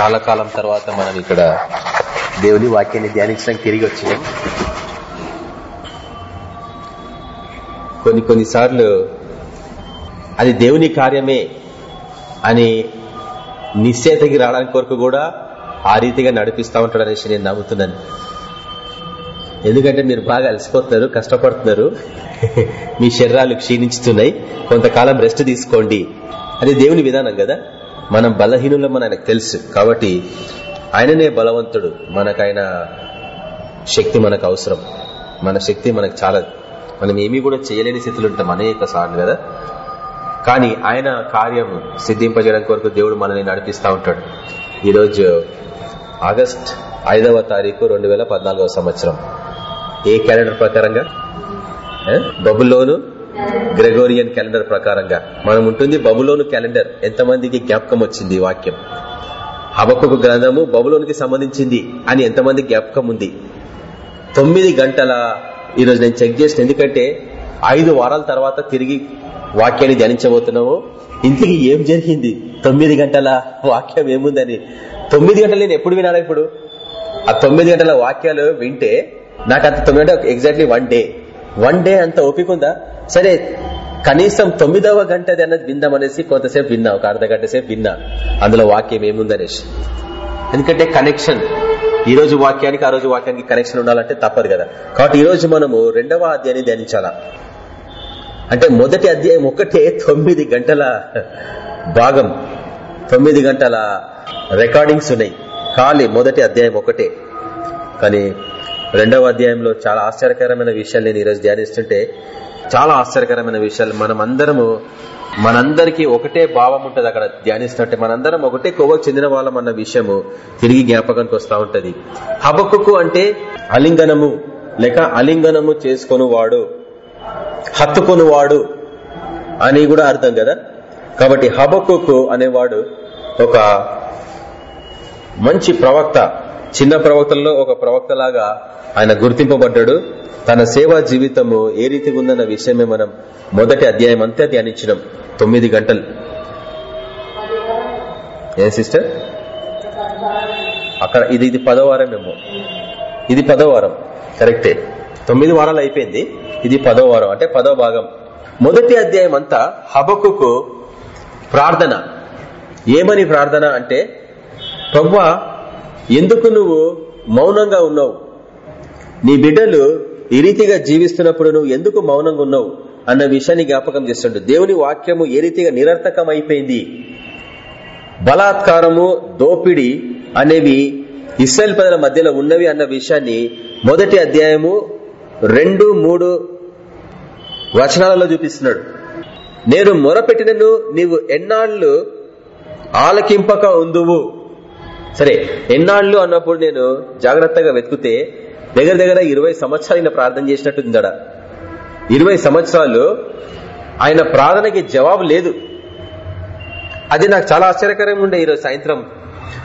చాలా కాలం తర్వాత మనం ఇక్కడ దేవుని వాక్యాన్ని ధ్యానించడానికి తిరిగి వచ్చినాం. కొన్ని కొన్నిసార్లు అది దేవుని కార్యమే అని నిశ్చేతకి రావడానికి కొరకు కూడా ఆ రీతిగా నడిపిస్తా ఉంటాడు అనేసి నేను నమ్ముతున్నాను. ఎందుకంటే మీరు బాగా అలసిపోతున్నారు కష్టపడుతున్నారు. మీ శరీరాలు క్షీణించుతున్నాయి. కొంతకాలం రెస్ట్ తీసుకోండి. అది దేవుని విధానం కదా. మనం బలహీనులం ఆయనకు తెలుసు. కాబట్టి ఆయననే బలవంతుడు. మనకైన శక్తి మనకు అవసరం. మన శక్తి మనకు చాలా మనం ఏమీ కూడా చేయలేని స్థితిలో ఉంటాం అనేక సార్లు కదా. కానీ ఆయన కార్యం సిద్ధింపజేయడం కొరకు దేవుడు మనల్ని నడిపిస్తా ఉంటాడు. ఈరోజు ఆగస్ట్ ఐదవ తారీఖు రెండు వేల పద్నాలుగవ సంవత్సరం. ఏ క్యాలెండర్ ప్రకారంగా? బబులోను గ్రెగోరియన్ క్యాలెండర్ ప్రకారంగా మనం ఉంటుంది బబులోను క్యాలెండర్. ఎంతమందికి జ్ఞాపకం వచ్చింది వాక్యం? హబక్కు గ్రంథము బబులోనికి సంబంధించింది అని ఎంతమంది జ్ఞాపకం ఉంది? తొమ్మిది గంటల ఈరోజు నేను చెక్ చేసిన ఎందుకంటే ఐదు వారాల తర్వాత తిరిగి వాక్యాన్ని ధ్యానించబోతున్నాము. ఇంతకీ ఏం జరిగింది? తొమ్మిది గంటల వాక్యం ఏముందని? తొమ్మిది గంటలు నేను ఎప్పుడు వినాలా ఇప్పుడు? ఆ తొమ్మిది గంటల వాక్యాలు వింటే నాకు అంత తొమ్మిది గంటల exactly one day. One day అంత ఓపిక ఉందా? సరే కనీసం తొమ్మిదవ గంటది అన్నది విందామనేసి కొంతసేపు విన్నా ఒక అర్ధ గంట సేపు విన్నా. అందులో వాక్యం ఏముందనేసి. ఎందుకంటే కనెక్షన్ ఈ రోజు వాక్యానికి ఆ రోజు వాక్యానికి కనెక్షన్ ఉండాలంటే తప్పదు కదా. కాబట్టి ఈ రోజు మనము రెండవ అధ్యాయాన్ని ధ్యానించాలా? అంటే మొదటి అధ్యాయం ఒకటే తొమ్మిది గంటల భాగం. తొమ్మిది గంటల రికార్డింగ్స్ ఉన్నాయి. ఖాళీ మొదటి అధ్యాయం ఒకటే కానీ రెండవ అధ్యాయంలో చాలా ఆశ్చర్యకరమైన విషయాలు నేను ఈరోజు ధ్యానిస్తుంటే చాలా ఆశ్చర్యకరమైన విషయాలు. మనం అందరము మనందరికీ ఒకటే భావం ఉంటది అక్కడ ధ్యానిస్తుంటే మనందరం ఒకటే కొవ్వకు చెందిన వాళ్ళం అన్న విషయము తిరిగి జ్ఞాపకానికి వస్తా ఉంటది. హబక్కుకు అంటే అలింగనము లేక అలింగనము చేసుకొని వాడు హత్తుకొని వాడు అని కూడా అర్థం కదా? కాబట్టి హబక్కుకు అనేవాడు ఒక మంచి ప్రవక్త. చిన్న ప్రవక్తల్లో ఒక ప్రవక్త లాగా ఆయన గుర్తింపబడ్డాడు. తన సేవా జీవితము ఏ రీతిగా ఉందన్న విషయమే మనం మొదటి అధ్యాయం అంతా ధ్యానించినాం. తొమ్మిది గంటలు. ఏ సిస్టర్? అక్కడ ఇది ఇది పదో ఏమో ఇది పదో వారం కరెక్టే. తొమ్మిది వారాలు అయిపోయింది. ఇది పదో వారం అంటే పదో భాగం. మొదటి అధ్యాయం అంతా హబకుకు ప్రార్థన. ఏమని ప్రార్థన అంటే ప్రవ్వా ఎందుకు నువ్వు మౌనంగా ఉన్నావు? నీ బిడ్డలు ఈ రీతిగా జీవిస్తున్నప్పుడు నువ్వు ఎందుకు మౌనంగా ఉన్నావు? అన్న విషయాన్ని జ్ఞాపకం చేస్తుండ్రు దేవుని వాక్యము ఏ రీతిగా నిరర్థకం అయిపోయింది బలాత్కారము దోపిడి అనేవి ఇస్రాయల్ ప్రజల మధ్యలో ఉన్నవి అన్న విషయాన్ని మొదటి అధ్యాయము రెండు మూడు వచనాలలో చూపిస్తున్నాడు. నేను మొరపెట్టినను నీవు ఎన్నాళ్ళు ఆలకింపక ఉందువు? సరే ఎన్నాళ్ళు అన్నప్పుడు నేను జాగ్రత్తగా వెతుకుతే దగ్గర దగ్గర ఇరవై సంవత్సరాలు ఈయన ప్రార్థన చేసినట్టుందడ ఇరవై సంవత్సరాలు ఆయన ప్రార్థనకి జవాబు లేదు. అది నాకు చాలా ఆశ్చర్యకరంగా ఉండే ఈరోజు సాయంత్రం.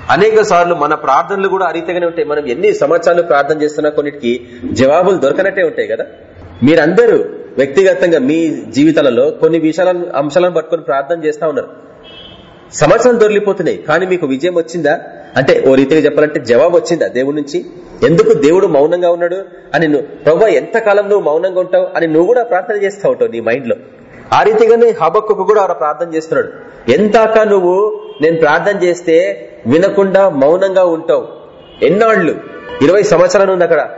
అనేక సార్లు మన ప్రార్థనలు కూడా అరీతిగానే ఉంటాయి. మనం ఎన్ని సంవత్సరాలు ప్రార్థన చేస్తున్నా కొన్నిటికి జవాబులు దొరకనట్టే ఉంటాయి కదా. మీరందరూ వ్యక్తిగతంగా మీ జీవితాలలో కొన్ని విషయాలను అంశాలను పట్టుకొని ప్రార్థన చేస్తా ఉన్నారు. సంవత్సరం దొరికిపోతున్నాయి కానీ మీకు విజయం వచ్చిందా? అంటే ఓ రీతిగా చెప్పాలంటే జవాబు వచ్చిందా దేవుడి నుంచి. ఎందుకు దేవుడు మౌనంగా ఉన్నాడు? అని నువ్వు ప్రభా ఎంతకాలం నువ్వు మౌనంగా ఉంటావు? అని నువ్వు కూడా ప్రార్థన చేస్తూ ఉంటావు నీ మైండ్లో ఆ రీతిగానే హబక్కు కూడా ఆడ ప్రార్థన చేస్తున్నాడు. ఎంతాక నువ్వు నేను ప్రార్థన చేస్తే వినకుండా మౌనంగా ఉంటావు? ఎన్నాళ్ళు? ఇరవై సంవత్సరాలు ఉంది అక్కడ.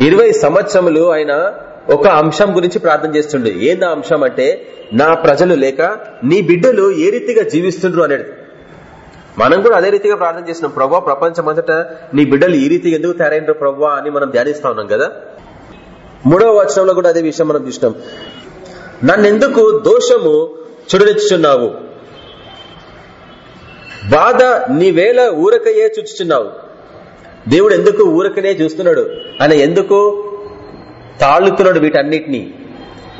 ఇరవై సంవత్సరములు ఆయన ఒక అంశం గురించి ప్రార్థన చేస్తుండే. ఏందా అంశం అంటే నా ప్రజలు లేక నీ బిడ్డలు ఏ రీతిగా జీవిస్తుండ్రు? అనేది. మనం కూడా అదే రీతిగా ప్రార్థన చేసినాం ప్రభావ ప్రపంచమంతట నీ బిడ్డలు ఈ రీతిగా ఎందుకు తయారైనరు ప్రభావ అని మనం ధ్యానిస్తా ఉన్నాం కదా? మూడవ వచనంలో కూడా అదే విషయం మనం చూసినాం. నన్నెందుకు దోషము చుడనిచ్చుచున్నావు? బాధ నీవేళ ఊరకయే చూచుచున్నావు. దేవుడు ఎందుకు ఊరకనే చూస్తున్నాడు? ఆయన ఎందుకు తాళుతున్నాడు వీటన్నిటినీ?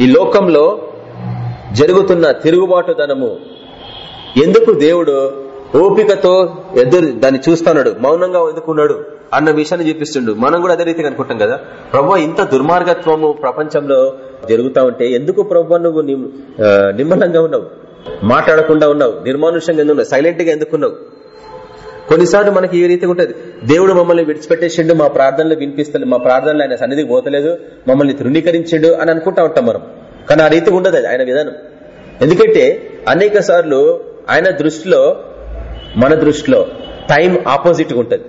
ఈ లోకంలో జరుగుతున్న తిరుగుబాటుదనము ఎందుకు దేవుడు ఓపికతో ఎదురు దాన్ని చూస్తున్నాడు. మౌనంగా ఎదుకున్నాడు? అన్న విషయాన్ని చూపిస్తుండు. మనం కూడా అదే రీతిగా అనుకుంటాం కదా? ప్రభు ఇంత దుర్మార్గత్వము ప్రపంచంలో జరుగుతా ఉంటే ఎందుకు ప్రభు నువ్వు నిమ్మలంగా ఉన్నావు? మాట్లాడకుండా ఉన్నావు? నిర్మానుషంగా ఎందుకు ఉన్నావు? సైలెంట్గా ఎందుకున్నావు? కొన్నిసార్లు మనకి ఈ రీతిగా ఉంటుంది. దేవుడు మమ్మల్ని విడిచిపెట్టేసిండు మా ప్రార్థనలు వినిపిస్తలేదు మా ప్రార్థనలు ఆయన సన్నిధికి పోతలేదు మమ్మల్ని తృణీకరించిండు అని అనుకుంటా ఉంటాం మనం. కానీ ఆ రీతి ఉండదు అది ఆయన విధానం. ఎందుకంటే అనేక సార్లు ఆయన దృష్టిలో మన దృష్టిలో టైం ఆపోజిట్గా ఉంటుంది.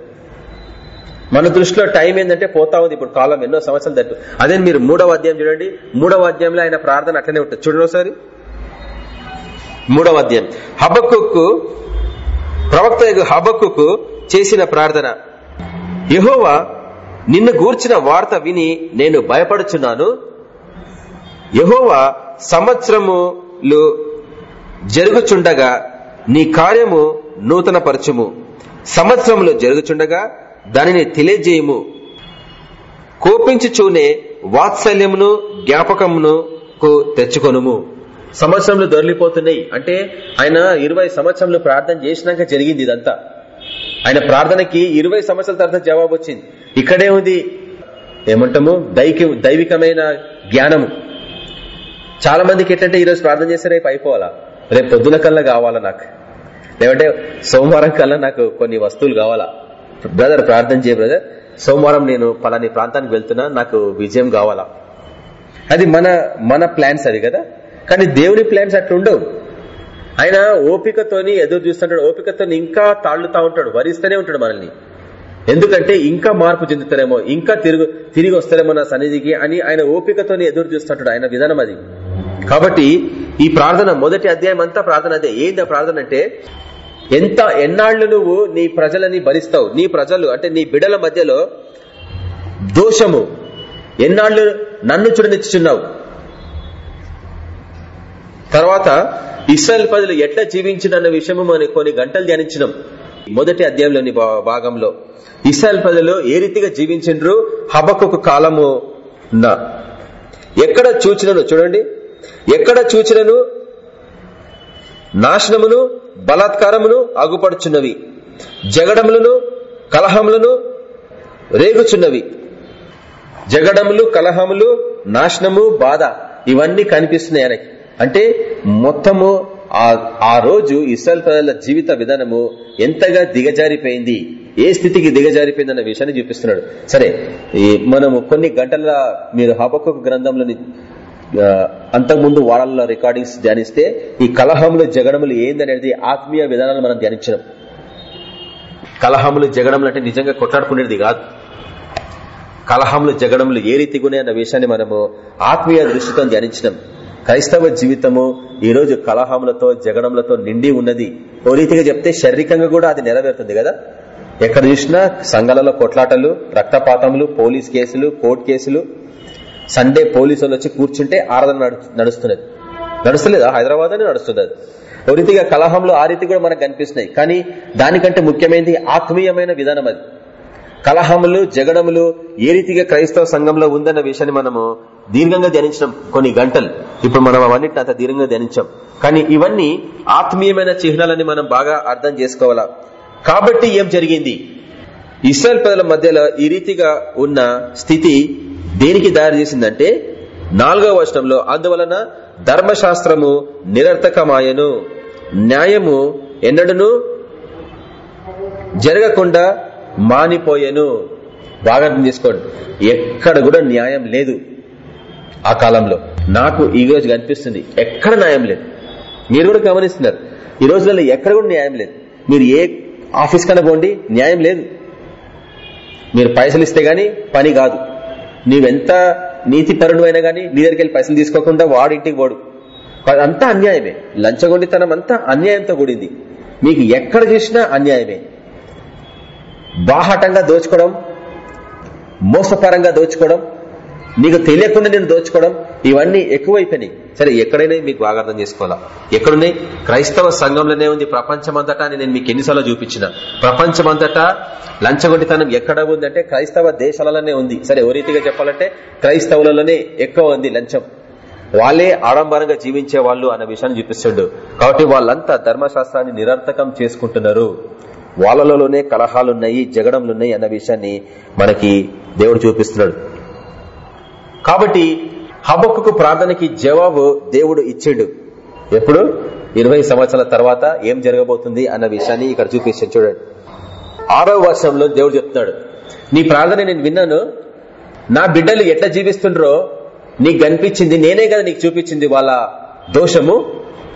మన దృష్టిలో టైం ఏంటంటే పోతా ఉంది ఇప్పుడు కాలం ఎన్నో సంవత్సరాలు తట్టు అదే మీరు మూడవ అధ్యాయం చూడండి. మూడవ అధ్యాయంలో ఆయన ప్రార్థన అట్లనే ఉంటుంది. చూడండి ఒకసారి. మూడవ అధ్యాయం. హబక్కు ప్రవక్త హబక్కు చేసిన ప్రార్థన. యహోవా నిన్ను గూర్చిన వార్త విని నేను భయపడుచున్నాను. యహోవా సంవత్సరములు జరుగుచుండగా నీ కార్యము నూతన పరచుము సంవత్సరంలో జరుగుచుండగా దానిని తెలియజేయము. కోపించుచూనే వాత్సల్యమును జ్ఞాపకమును తెచ్చుకొనుము. సంవత్సరంలో దొరికిపోతున్నాయి. అంటే ఆయన ఇరవై సంవత్సరంలో ప్రార్థన చేసినాక జరిగింది ఇదంతా. ఆయన ప్రార్థనకి ఇరవై సంవత్సరాల తర్వాత జవాబు వచ్చింది. ఇక్కడే ఉంది. ఏమంటాము? దైకి దైవికమైన జ్ఞానము. చాలా మందికి ఎట్లంటే ఈరోజు ప్రార్థన చేస్తే రేపు అయిపోవాలా? రేపు పొద్దున కల్లా కావాలా నాకు? లేదంటే సోమవారం కల్లా నాకు కొన్ని వస్తువులు కావాలా. బ్రదర్ ప్రార్థన చేయ బ్రదర్. సోమవారం నేను పలాని ప్రాంతానికి వెళ్తున్నా నాకు విజయం కావాలా. అది మన మన ప్లాన్స్ అది కదా. కానీ దేవుని ప్లాన్స్ అట్లుండవు. ఆయన ఓపికతోని ఎదురు చూస్తుంటాడు. ఓపికతో ఇంకా తాళ్ళుతా ఉంటాడు. వరిస్తూనే ఉంటాడు మనల్ని. ఎందుకంటే ఇంకా మార్పు చెందుతారేమో ఇంకా తిరుగు తిరిగి వస్తారేమో నా సన్నిధికి అని ఆయన ఓపికతోని ఎదురు చూస్తుంటాడు ఆయన విధానం అది. కాబట్టి ఈ ప్రార్థన మొదటి అధ్యాయం అంతా ప్రార్థన అదే. ఏంది ప్రార్థన అంటే ఎంత ఎన్నాళ్ళు నువ్వు నీ ప్రజలని భరిస్తావు? నీ ప్రజలు అంటే నీ బిడల మధ్యలో దోషము. ఎన్నాళ్ళు నన్ను చూడనిచ్చుచున్నావు? తర్వాత ఇస్రాయల్ ప్రజలు ఎట్లా జీవించిన విషయము మనం కొన్ని గంటలు ధ్యానించినాం. మొదటి అధ్యాయంలోని భాగంలో. ఇస్రాయల్ ప్రజలు ఏ రీతిగా జీవించిండ్రు? హబకు కాలము ఎక్కడ చూచినను? చూడండి. ఎక్కడ చూచినను? నాశనమును బలాత్కారమును అగుపడుచున్నవి జగడములను కలహములను రేగుచున్నవి. జగడములు కలహములు నాశనము బాధ ఇవన్నీ కనిపిస్తున్నాయి ఆయనకి. అంటే మొత్తము ఆ రోజు ఇస్రాయల్ ప్రజల జీవిత విధానము ఎంతగా దిగజారిపోయింది ఏ స్థితికి దిగజారిపోయింది అన్న విషయాన్ని చూపిస్తున్నాడు. సరే మనము కొన్ని గంటల మీరు హబక్కు గ్రంథంలోని అంతకుముందు వారాల్లో రికార్డింగ్స్ ధ్యానిస్తే ఈ కలహములు జగడములు ఏందనేది ఆత్మీయ విధానాలు మనం ధ్యానించడం కలహములు జగడములు అంటే నిజంగా కొట్లాడుకునేది కాదు. కలహములు జగడములు ఏ రీతిగునే అన్న విషయాన్ని మనము ఆత్మీయ దృష్టితో ధ్యానించడం క్రైస్తవ జీవితము ఈ రోజు కలహములతో జగడములతో నిండి ఉన్నది. ఓ రీతిగా చెప్తే శారీరకంగా కూడా అది నెరవేరుతుంది కదా? ఎక్కడ చూసినా సంఘాలలో కొట్లాటలు రక్తపాతములు పోలీస్ కేసులు కోర్టు కేసులు సండే పోలీసులు వచ్చి కూర్చుంటే ఆరాధన నడుస్తున్నది. నడుస్తలేదా? హైదరాబాద్ అని నడుస్తుంది ఓ రీతిగా కలహంలో ఆ రీతి కూడా మనకు కనిపిస్తున్నాయి. కానీ దానికంటే ముఖ్యమైనది ఆత్మీయమైన విధానం అది. కలహములు జగడములు ఏ రీతిగా క్రైస్తవ సంఘంలో ఉందన్న విషయాన్ని మనము దీర్ఘంగా ధ్యానించడం కొన్ని గంటలు. ఇప్పుడు మనం అవన్నిటిని అంత దీర్ఘంగా ధ్యానించాం. కానీ ఇవన్నీ ఆత్మీయమైన చిహ్నాలని మనం బాగా అర్థం చేసుకోవాలా? కాబట్టి ఏం జరిగింది? ఇస్రాయల్ ప్రజల మధ్యలో ఈ రీతిగా ఉన్న స్థితి దేనికి దారి చేసిందంటే నాలుగవ వర్షంలో అందువలన ధర్మశాస్త్రము నిరర్థకమాయను. న్యాయము ఎన్నడను జరగకుండా మానిపోయెను. బాగా అర్థం చేసుకోండి ఎక్కడ కూడా న్యాయం లేదు ఆ కాలంలో. నాకు ఈ రోజు కనిపిస్తుంది ఎక్కడ న్యాయం లేదు. మీరు కూడా గమనిస్తున్నారు. ఈ రోజులలో ఎక్కడ కూడా న్యాయం లేదు. మీరు ఏ ఆఫీస్ కన్నా పోండి న్యాయం లేదు. మీరు పైసలు ఇస్తే గాని పని కాదు. నీవెంత నీతి పరుడు అయినా గానీ నీ దగ్గరికి వెళ్ళి పైసలు తీసుకోకుండా వాడు ఇంటికి పోడు. అంతా అన్యాయమే. లంచగొండితనం అంతా అన్యాయంతో కూడింది. మీకు ఎక్కడ చూసినా అన్యాయమే. బాహటంగా దోచుకోవడం మోసపరంగా దోచుకోవడం నీకు తెలియకుండా నేను దోచుకోవడం ఇవన్నీ ఎక్కువైపోయినాయి. సరే ఎక్కడైనా మీకు బాగా అర్థం చేసుకోవాలా? ఎక్కడున్నాయి? క్రైస్తవ సంఘంలోనే ఉంది ప్రపంచమంతటా అని నేను మీకు ఎన్నిసార్లు చూపించిన. ప్రపంచమంతటా లంచగొండితనం ఎక్కడ ఉందంటే క్రైస్తవ దేశాలలోనే ఉంది. సరే ఓ రీతిగా చెప్పాలంటే క్రైస్తవులలోనే ఎక్కువ ఉంది లంచం. వాళ్ళే ఆడంబరంగా జీవించే వాళ్ళు అన్న విషయాన్ని చూపిస్తుండు. కాబట్టి వాళ్ళంతా ధర్మశాస్త్రాన్ని నిరర్థకం చేసుకుంటున్నారు. వాళ్ళలోనే కలహాలున్నాయి జగడంలున్నాయి అన్న విషయాన్ని మనకి దేవుడు చూపిస్తున్నాడు. కాబట్టి హబక్కు ప్రార్థనకి జవాబు దేవుడు ఇచ్చిండు. ఎప్పుడు? ఇరవై సంవత్సరాల తర్వాత ఏం జరగబోతుంది అన్న విషయాన్ని ఇక్కడ చూపిస్తాడు చూడండి. ఆరో వర్షంలో దేవుడు చెప్తున్నాడు నీ ప్రార్థన నేను విన్నాను. నా బిడ్డలు ఎట్లా జీవిస్తుండ్రో నీకు కనిపించింది. నేనే కదా నీకు చూపించింది వాళ్ళ దోషము.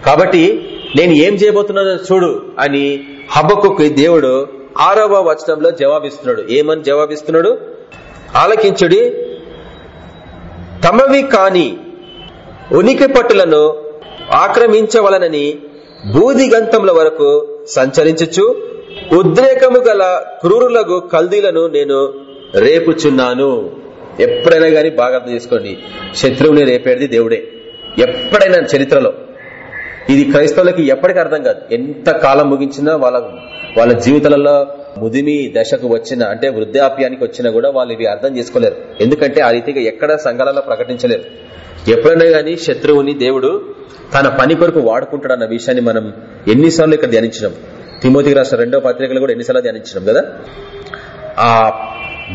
కాబట్టి నేను ఏం చేయబోతున్నానో చూడు అని హబ్బకు దేవుడు ఆరవ వచనంలో జవాబిస్తున్నాడు. ఏమని జవాబిస్తున్నాడు? ఆలకించుడి తమవి కాని ఉనికి పట్టులను ఆక్రమించవలనని బూదిగంతముల వరకు సంచరించచ్చు ఉద్రేకము గల క్రూరులకు కల్దీలను నేను రేపుచున్నాను. ఎప్పుడైనా గాని బాగా అర్థం చేసుకోండి. శత్రువుని రేపేది దేవుడే. ఎప్పుడైనా చరిత్రలో. ఇది క్రైస్తవులకి ఎప్పటికీ అర్థం కాదు. ఎంత కాలం ముగించినా వాళ్ళ వాళ్ళ జీవితాలలో ముదిమి దశకు వచ్చిన అంటే వృద్ధాప్యానికి వచ్చినా కూడా వాళ్ళు ఇవి అర్థం చేసుకోలేరు. ఎందుకంటే ఆ రీతిగా ఎక్కడ సంఘాలలో ప్రకటించలేరు. ఎప్పుడైనా గానీ శత్రువుని దేవుడు తన పని కొరకు వాడుకుంటాడు అన్న విషయాన్ని మనం ఎన్నిసార్లు ఇక్కడ ధ్యానించినాం. తిమోతికి రాష్ట్ర రెండో పత్రికలు కూడా ఎన్నిసార్లు ధ్యానించినాం కదా? ఆ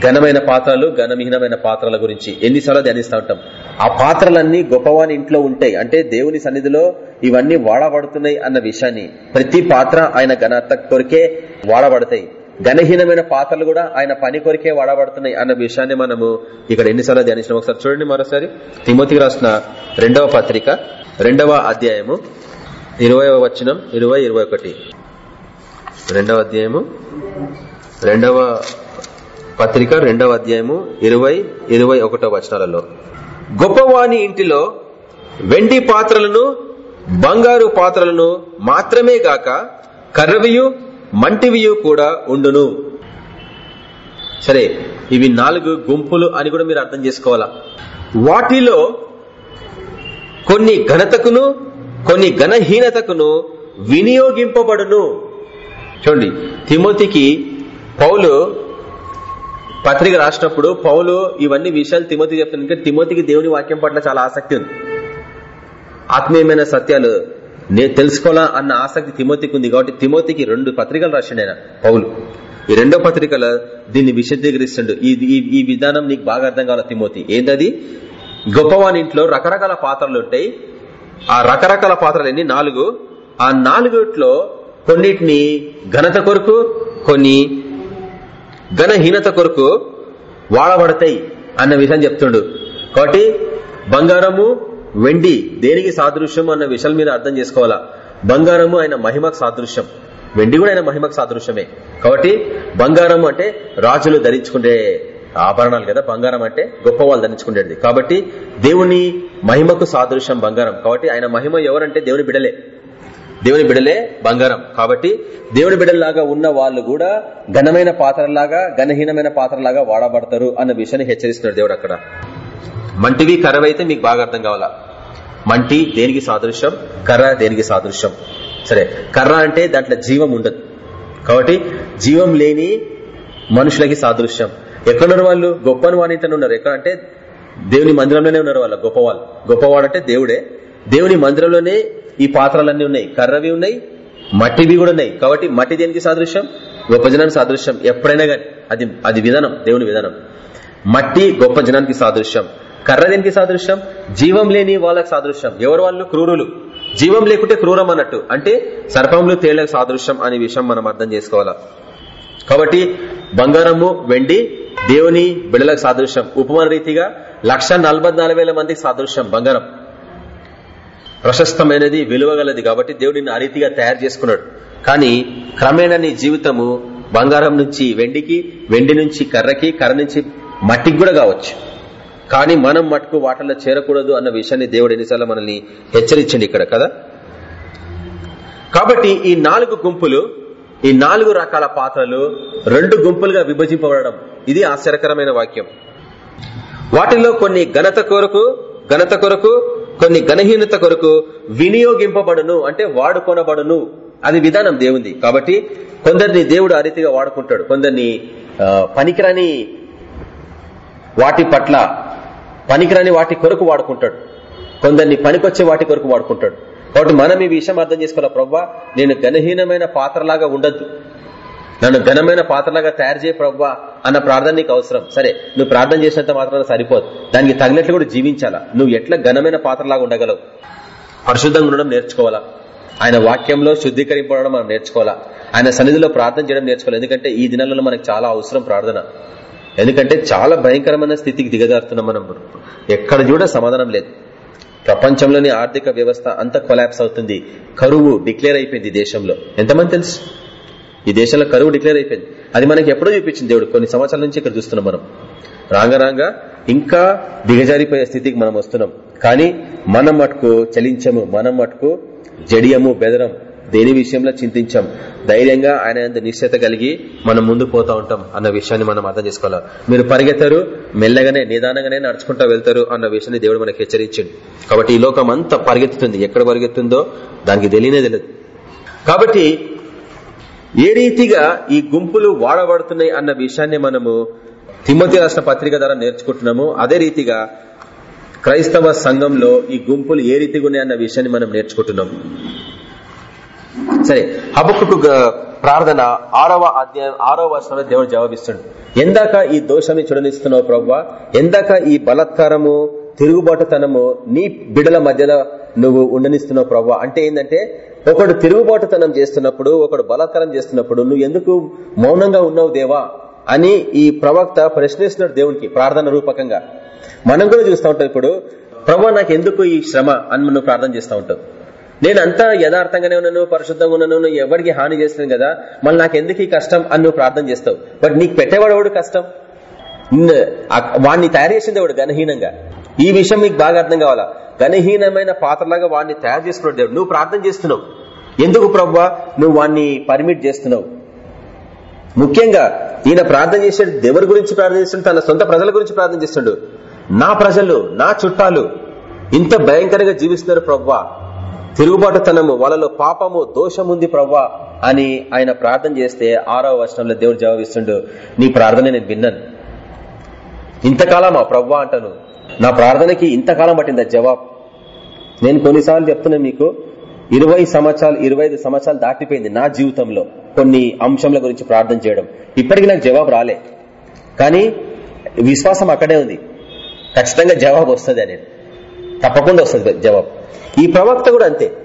ఘనమైన పాత్రలు ఘనమహీనమైన పాత్రల గురించి ఎన్నిసార్లు ధ్యానిస్తూ ఉంటాం. ఆ పాత్రలన్నీ గొప్పవాని ఇంట్లో ఉంటాయి. అంటే దేవుని సన్నిధిలో ఇవన్నీ వాడబడుతున్నాయి అన్న విషయాన్ని ప్రతి పాత్ర ఆయన ఘనత కొరికే వాడబడతాయి. ఘనహీనమైన పాత్రలు కూడా ఆయన పని కొరికే వాడబడుతున్నాయి అన్న విషయాన్ని మనము ఇక్కడ ఎన్నిసార్లు ధ్యానించిన. ఒకసారి చూడండి మరోసారి. తిమోతికి రాసిన రెండవ పత్రిక రెండవ అధ్యాయము ఇరవై వచనం ఇరవై ఇరవై ఒకటి. రెండవ అధ్యాయము రెండవ పత్రిక రెండవ అధ్యాయము ఇరవై ఇరవై ఒకటో వచనాలలో. గొప్పవాణి ఇంటిలో వెండి పాత్రలను బంగారు పాత్రలను మాత్రమే గాక కర్రవియు మంటివియు కూడా ఉండును. సరే ఇవి నాలుగు గుంపులు అని కూడా మీరు అర్థం చేసుకోవాలా? వాటిలో కొన్ని ఘనతకును కొన్ని ఘనహీనతకును వినియోగింపబడును. చూడండి తిమోతికి పౌలు పత్రిక రాసినప్పుడు పౌలు ఇవన్నీ విషయాలు తిమోతి చెప్తాను ఇంకా తిమోతికి దేవుని వాక్యం పట్ల చాలా ఆసక్తి ఉంది. ఆత్మీయమైన సత్యాలు నేను తెలుసుకోవాలా అన్న ఆసక్తి తిమోతికి ఉంది కాబట్టి తిమోతికి రెండు పత్రికలు రాసిండు ఆయన పౌలు. ఈ రెండో పత్రికల దీన్ని విశదీకరిస్తుండు. ఈ ఈ విధానం నీకు బాగా అర్థం కావాలి తిమోతి? ఏంటది గొప్పవాని ఇంట్లో రకరకాల పాత్రలు ఉంటాయి. ఆ రకరకాల పాత్రలు ఎన్ని? నాలుగు. ఆ నాలుగుట్లో కొన్నిటిని ఘనత కొరకు కొన్ని ఘనహీనత కొరకు వాడబడతాయి అన్న విషయం చెప్తుండు. కాబట్టి బంగారము వెండి దేనికి సాదృశ్యం అన్న విషయం మీద అర్థం చేసుకోవాలా? బంగారము ఆయన మహిమకు సాదృశ్యం. వెండి కూడా ఆయన మహిమకు సాదృశ్యమే. కాబట్టి బంగారం అంటే రాజులు ధరించుకునే ఆభరణాలు కదా. బంగారం అంటే గొప్ప వాళ్ళు ధరించుకునేది కాబట్టి దేవుని మహిమకు సాదృశ్యం బంగారం. కాబట్టి ఆయన మహిమ ఎవరంటే దేవుని బిడలే. దేవుని బిడలే బంగారం. కాబట్టి దేవుని బిడల్లాగా ఉన్న వాళ్ళు కూడా ఘనమైన పాత్రలాగా ఘనహీనమైన పాత్రలాగా వాడబడతారు అన్న విషయాన్ని హెచ్చరిస్తున్నాడు దేవుడు అక్కడ. మంటివి కర్రవైతే మీకు బాగా అర్థం కావాలా? మంటి దేనికి సాదృశ్యం? కర్ర దేనికి సాదృశ్యం? సరే కర్ర అంటే దాంట్లో జీవం ఉండదు. కాబట్టి జీవం లేని మనుషులకి సాదృశ్యం. ఎక్కడున్నారు వాళ్ళు? గొప్ప వాణితను ఉన్నారు. ఎక్కడ అంటే దేవుని మందిరంలోనే ఉన్నారు వాళ్ళు గొప్పవాళ్ళు. గొప్పవాడు అంటే దేవుడే. దేవుని మందిరంలోనే ఈ పాత్రలన్నీ ఉన్నాయి. కర్రవి ఉన్నాయి మట్టివి కూడా ఉన్నాయి. కాబట్టి మట్టి దేనికి సాదృశ్యం? గొప్ప జనానికి సాదృశ్యం. ఎప్పుడైనా కానీ అది అది విధానం దేవుని విధానం. మట్టి గొప్ప జనానికి సాదృశ్యం. కర్ర దేనికి సాదృశ్యం? జీవం లేని వాళ్ళకి సాదృశ్యం. ఎవరు వాళ్ళు? క్రూరులు. జీవం లేకుంటే క్రూరం అన్నట్టు. అంటే సర్పములు తేళ్ళకు సాదృశ్యం అనే విషయం మనం అర్థం చేసుకోవాలా? కాబట్టి బంగారము వెండి దేవుని బిడలకు సాదృశ్యం. ఉపమాన రీతిగా లక్ష మందికి సాదృశ్యం బంగారం. ప్రశస్తమైనది విలువగలది కాబట్టి దేవుడిని ఆ రీతిగా తయారు చేసుకున్నాడు. కానీ క్రమేణా నీ జీవితము బంగారం నుంచి వెండికి వెండి నుంచి కర్రకి కర్ర నుంచి మట్టికి కూడా కావచ్చు. కానీ మనం మటుకు వాటిల్లో చేరకూడదు అన్న విషయాన్ని దేవుడు ఎన్నిసార్లు మనల్ని హెచ్చరించండి ఇక్కడ కదా? కాబట్టి ఈ నాలుగు గుంపులు ఈ నాలుగు రకాల పాత్రలు రెండు గుంపులుగా విభజింపబడడం ఇది ఆశ్చర్యకరమైన వాక్యం. వాటిలో కొన్ని ఘనత కొరకు ఘనత కొరకు కొన్ని ఘనహీనత కొరకు వినియోగింపబడును అంటే వాడుకొనబడును. అది విధానం దేవుంది. కాబట్టి కొందరిని దేవుడు ఆ రీతిగా వాడుకుంటాడు. కొందరిని పనికిరాని వాటి పట్ల పనికిరాని వాటి కొరకు వాడుకుంటాడు. కొందరిని పనికొచ్చే వాటి కొరకు వాడుకుంటాడు. కాబట్టి మనం ఈ విషయం అర్థం చేసుకోవాలి? ప్రవ్వా నేను ఘనహీనమైన పాత్రలాగా ఉండద్దు. నన్ను ఘనమైన పాత్రలాగా తయారు చేయ ప్రవ్వా అన్న ప్రార్థన నీకు అవసరం. సరే నువ్వు ప్రార్థన చేసినంత మాత్రం సరిపోదు. దానికి తగినట్లు కూడా జీవించాలా? నువ్వు ఎట్లా ఘనమైన పాత్రలాగా ఉండగలవు? పరిశుద్ధంగా ఉండడం నేర్చుకోవాలా? ఆయన వాక్యంలో శుద్ధీకరింపడం మనం నేర్చుకోవాలా? ఆయన సన్నిధిలో ప్రార్థన చేయడం నేర్చుకోవాలి? ఎందుకంటే ఈ దినాలలో మనకు చాలా అవసరం ప్రార్థన. ఎందుకంటే చాలా భయంకరమైన స్థితికి దిగజారుతున్నాం మనం. ఎక్కడ చూడ సమాధానం లేదు. ప్రపంచంలోని ఆర్థిక వ్యవస్థ అంత కొలాప్స్ అవుతుంది. కరువు డిక్లేర్ అయిపోయింది దేశంలో. ఎంతమంది తెలుసు? ఈ దేశంలో కరువు డిక్లేర్ అయిపోయింది. అది మనకి ఎప్పుడో చూపించింది దేవుడు. కొన్ని సంవత్సరాల నుంచి ఇక్కడ చూస్తున్నాం మనం. రాంగరాంగా ఇంకా దిగజారిపోయే స్థితికి మనం వస్తున్నాం. కానీ మనం మటుకు చలించము మనం మటుకు జడియము బెదరం దేని విషయంలో చింతించాం? ధైర్యంగా ఆయన నిశ్చయత కలిగి మనం ముందు పోతా ఉంటాం అన్న విషయాన్ని మనం అర్థం చేసుకోవాలి? మీరు పరిగెత్తారు మెల్లగానే నిదానంగానే నడుచుకుంటా వెళ్తారు అన్న విషయాన్ని దేవుడు మనకు హెచ్చరించింది కాబట్టి ఈ లోకం అంతా పరిగెత్తుతుంది. ఎక్కడ పరిగెత్తుందో దానికి తెలియనే తెలియదు. కాబట్టి ఏ రీతిగా ఈ గుంపులు వాడబడుతున్నాయి అన్న విషయాన్ని మనము తిమ్మతి రాష్ట్ర పత్రిక ద్వారా నేర్చుకుంటున్నాము. అదే రీతిగా క్రైస్తవ సంఘంలో ఈ గుంపులు ఏ రీతిగా ఉన్నాయన్న విషయాన్ని మనం నేర్చుకుంటున్నాం. సరే హబక్కు ప్రార్థన ఆరవ అధ్యాయం ఆరవ వర్షంలో దేవుడు జవాబిస్తాడు ఎందాక ఈ దోషాన్ని చూడనిస్తున్నావు ప్రవ్వా? ఎందాక ఈ బలత్కారము తిరుగుబాటుతనము నీ బిడల మధ్యలో నువ్వు ఉండనిస్తున్నావు ప్రవ్వా? అంటే ఏంటంటే ఒకడు తిరుగుబాటుతనం చేస్తున్నప్పుడు ఒకడు బలాత్కారం చేస్తున్నప్పుడు నువ్వు ఎందుకు మౌనంగా ఉన్నావు దేవా అని ఈ ప్రవక్త ప్రశ్నిస్తున్నాడు దేవునికి ప్రార్థన రూపకంగా. మనం కూడా చూస్తూ ఉంటాం ఇప్పుడు ప్రభా నాకు ఎందుకు ఈ శ్రమ? అని నువ్వు ప్రార్థన చేస్తూ ఉంటావు. నేను అంతా యథార్థంగానే ఉన్నాను పరిశుద్ధంగా ఉన్నాను ఎవరికి హాని చేస్తున్నాను కదా. మళ్ళీ నాకు ఎందుకు ఈ కష్టం అని నువ్వు ప్రార్థన చేస్తావు. బట్ నీకు పెట్టేవాడు కష్టం? వాడిని తయారు చేసింది వాడు ఘనహీనంగా. ఈ విషయం నీకు బాగా అర్థం కావాలా? ఘనహీనమైన పాత్రలాగా వాడిని తయారు చేసుకున్నాడు దేవుడు. నువ్వు ప్రార్థన చేస్తున్నావు. ఎందుకు ప్రవ్వా నువ్వు వాడిని పర్మిట్ చేస్తున్నావు. ముఖ్యంగా ఈయన ప్రార్థన చేసాడు దేవుడి గురించి ప్రార్థన చేస్తాడు తన సొంత ప్రజల గురించి ప్రార్థన చేస్తాడు నా ప్రజలు నా చుట్టాలు ఇంత భయంకరంగా జీవిస్తున్నారు ప్రవ్వా తిరుగుబాటుతనము వాళ్ళలో పాపము దోషముంది ప్రవ్వా అని ఆయన ప్రార్థన చేస్తే ఆరవ వర్షంలో దేవుడు జవాబిస్తుండు నీ ప్రార్థన నేను విన్నాను. ఆ ప్రవ్వా అంటాను. నా ప్రార్థనకి ఇంతకాలం పట్టింది జవాబు? నేను కొన్నిసార్లు చెప్తున్నా మీకు ఇరవై సంవత్సరాలు ఇరవై సంవత్సరాలు దాటిపోయింది నా జీవితంలో కొన్ని అంశంల గురించి ప్రార్థన చేయడం. ఇప్పటికీ నాకు జవాబు రాలే. కానీ విశ్వాసం అక్కడే ఉంది. ఖచ్చితంగా జవాబు వస్తుంది అని తప్పకుండా వస్తుంది జవాబు. ఈ ప్రవక్త కూడా అంతే.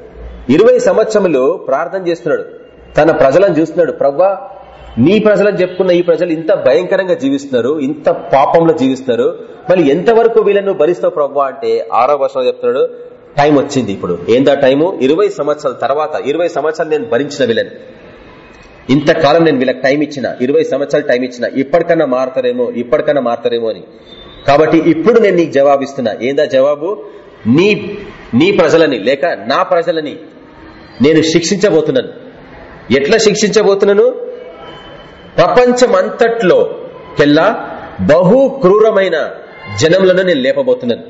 ఇరవై సంవత్సరములు ప్రార్థన చేస్తున్నాడు. తన ప్రజలను చూస్తున్నాడు. ప్రవ్వా నీ ప్రజలను చెప్పుకున్న ఈ ప్రజలు ఇంత భయంకరంగా జీవిస్తున్నారు ఇంత పాపంలో జీవిస్తున్నారు. మళ్ళీ ఎంతవరకు వీళ్ళను భరిస్తావు ప్రవ్వా అంటే ఆరో వర్షంలో చెప్తున్నాడు టైం వచ్చింది ఇప్పుడు. ఏందా టైము? ఇరవై సంవత్సరాల తర్వాత ఇరవై సంవత్సరాలు నేను భరించిన వీళ్ళని. ఇంతకాలం నేను వీళ్ళకి టైం ఇచ్చిన ఇరవై సంవత్సరాలు టైం ఇచ్చిన ఇప్పటికన్నా మారతారేమో ఇప్పటికన్నా మారతారేమో అని. కాబట్టి ఇప్పుడు నేను నీకు జవాబిస్తున్నా. ఏందా జవాబు? నీ నీ ప్రజలని లేక నా ప్రజలని నేను శిక్షించబోతున్నాను. ఎట్లా శిక్షించబోతున్నాను? ప్రపంచమంతట్లో కెల్లా బహు క్రూరమైన జనములను నేను లేపబోతున్నాను.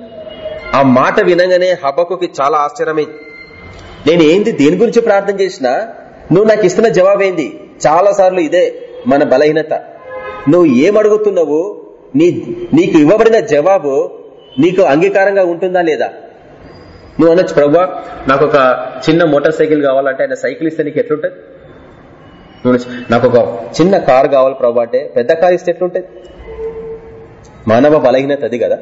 ఆ మాట వినగానే హబకుకి చాలా ఆశ్చర్యమే నేను ఏంది దేని గురించి ప్రార్థన చేసినా? నువ్వు నాకు ఇస్తున్న జవాబేంది? చాలా సార్లు ఇదే మన బలహీనత. నువ్వు ఏమడుగుతున్నావు నీ నీకు ఇవ్వబడిన జవాబు నీకు అంగీకారంగా ఉంటుందా లేదా? నువ్వు అనొచ్చు ప్రభా. నాకు ఒక చిన్న మోటార్ సైకిల్ కావాలంటే ఆయన సైకిల్ ఇస్తే నీకు ఎట్లుంటది? నాకు ఒక చిన్న కారు కావాలి ప్రభా అంటే పెద్ద కార్ ఇస్తే ఎట్లుంటది? మానవ బలహీనత అది కదా.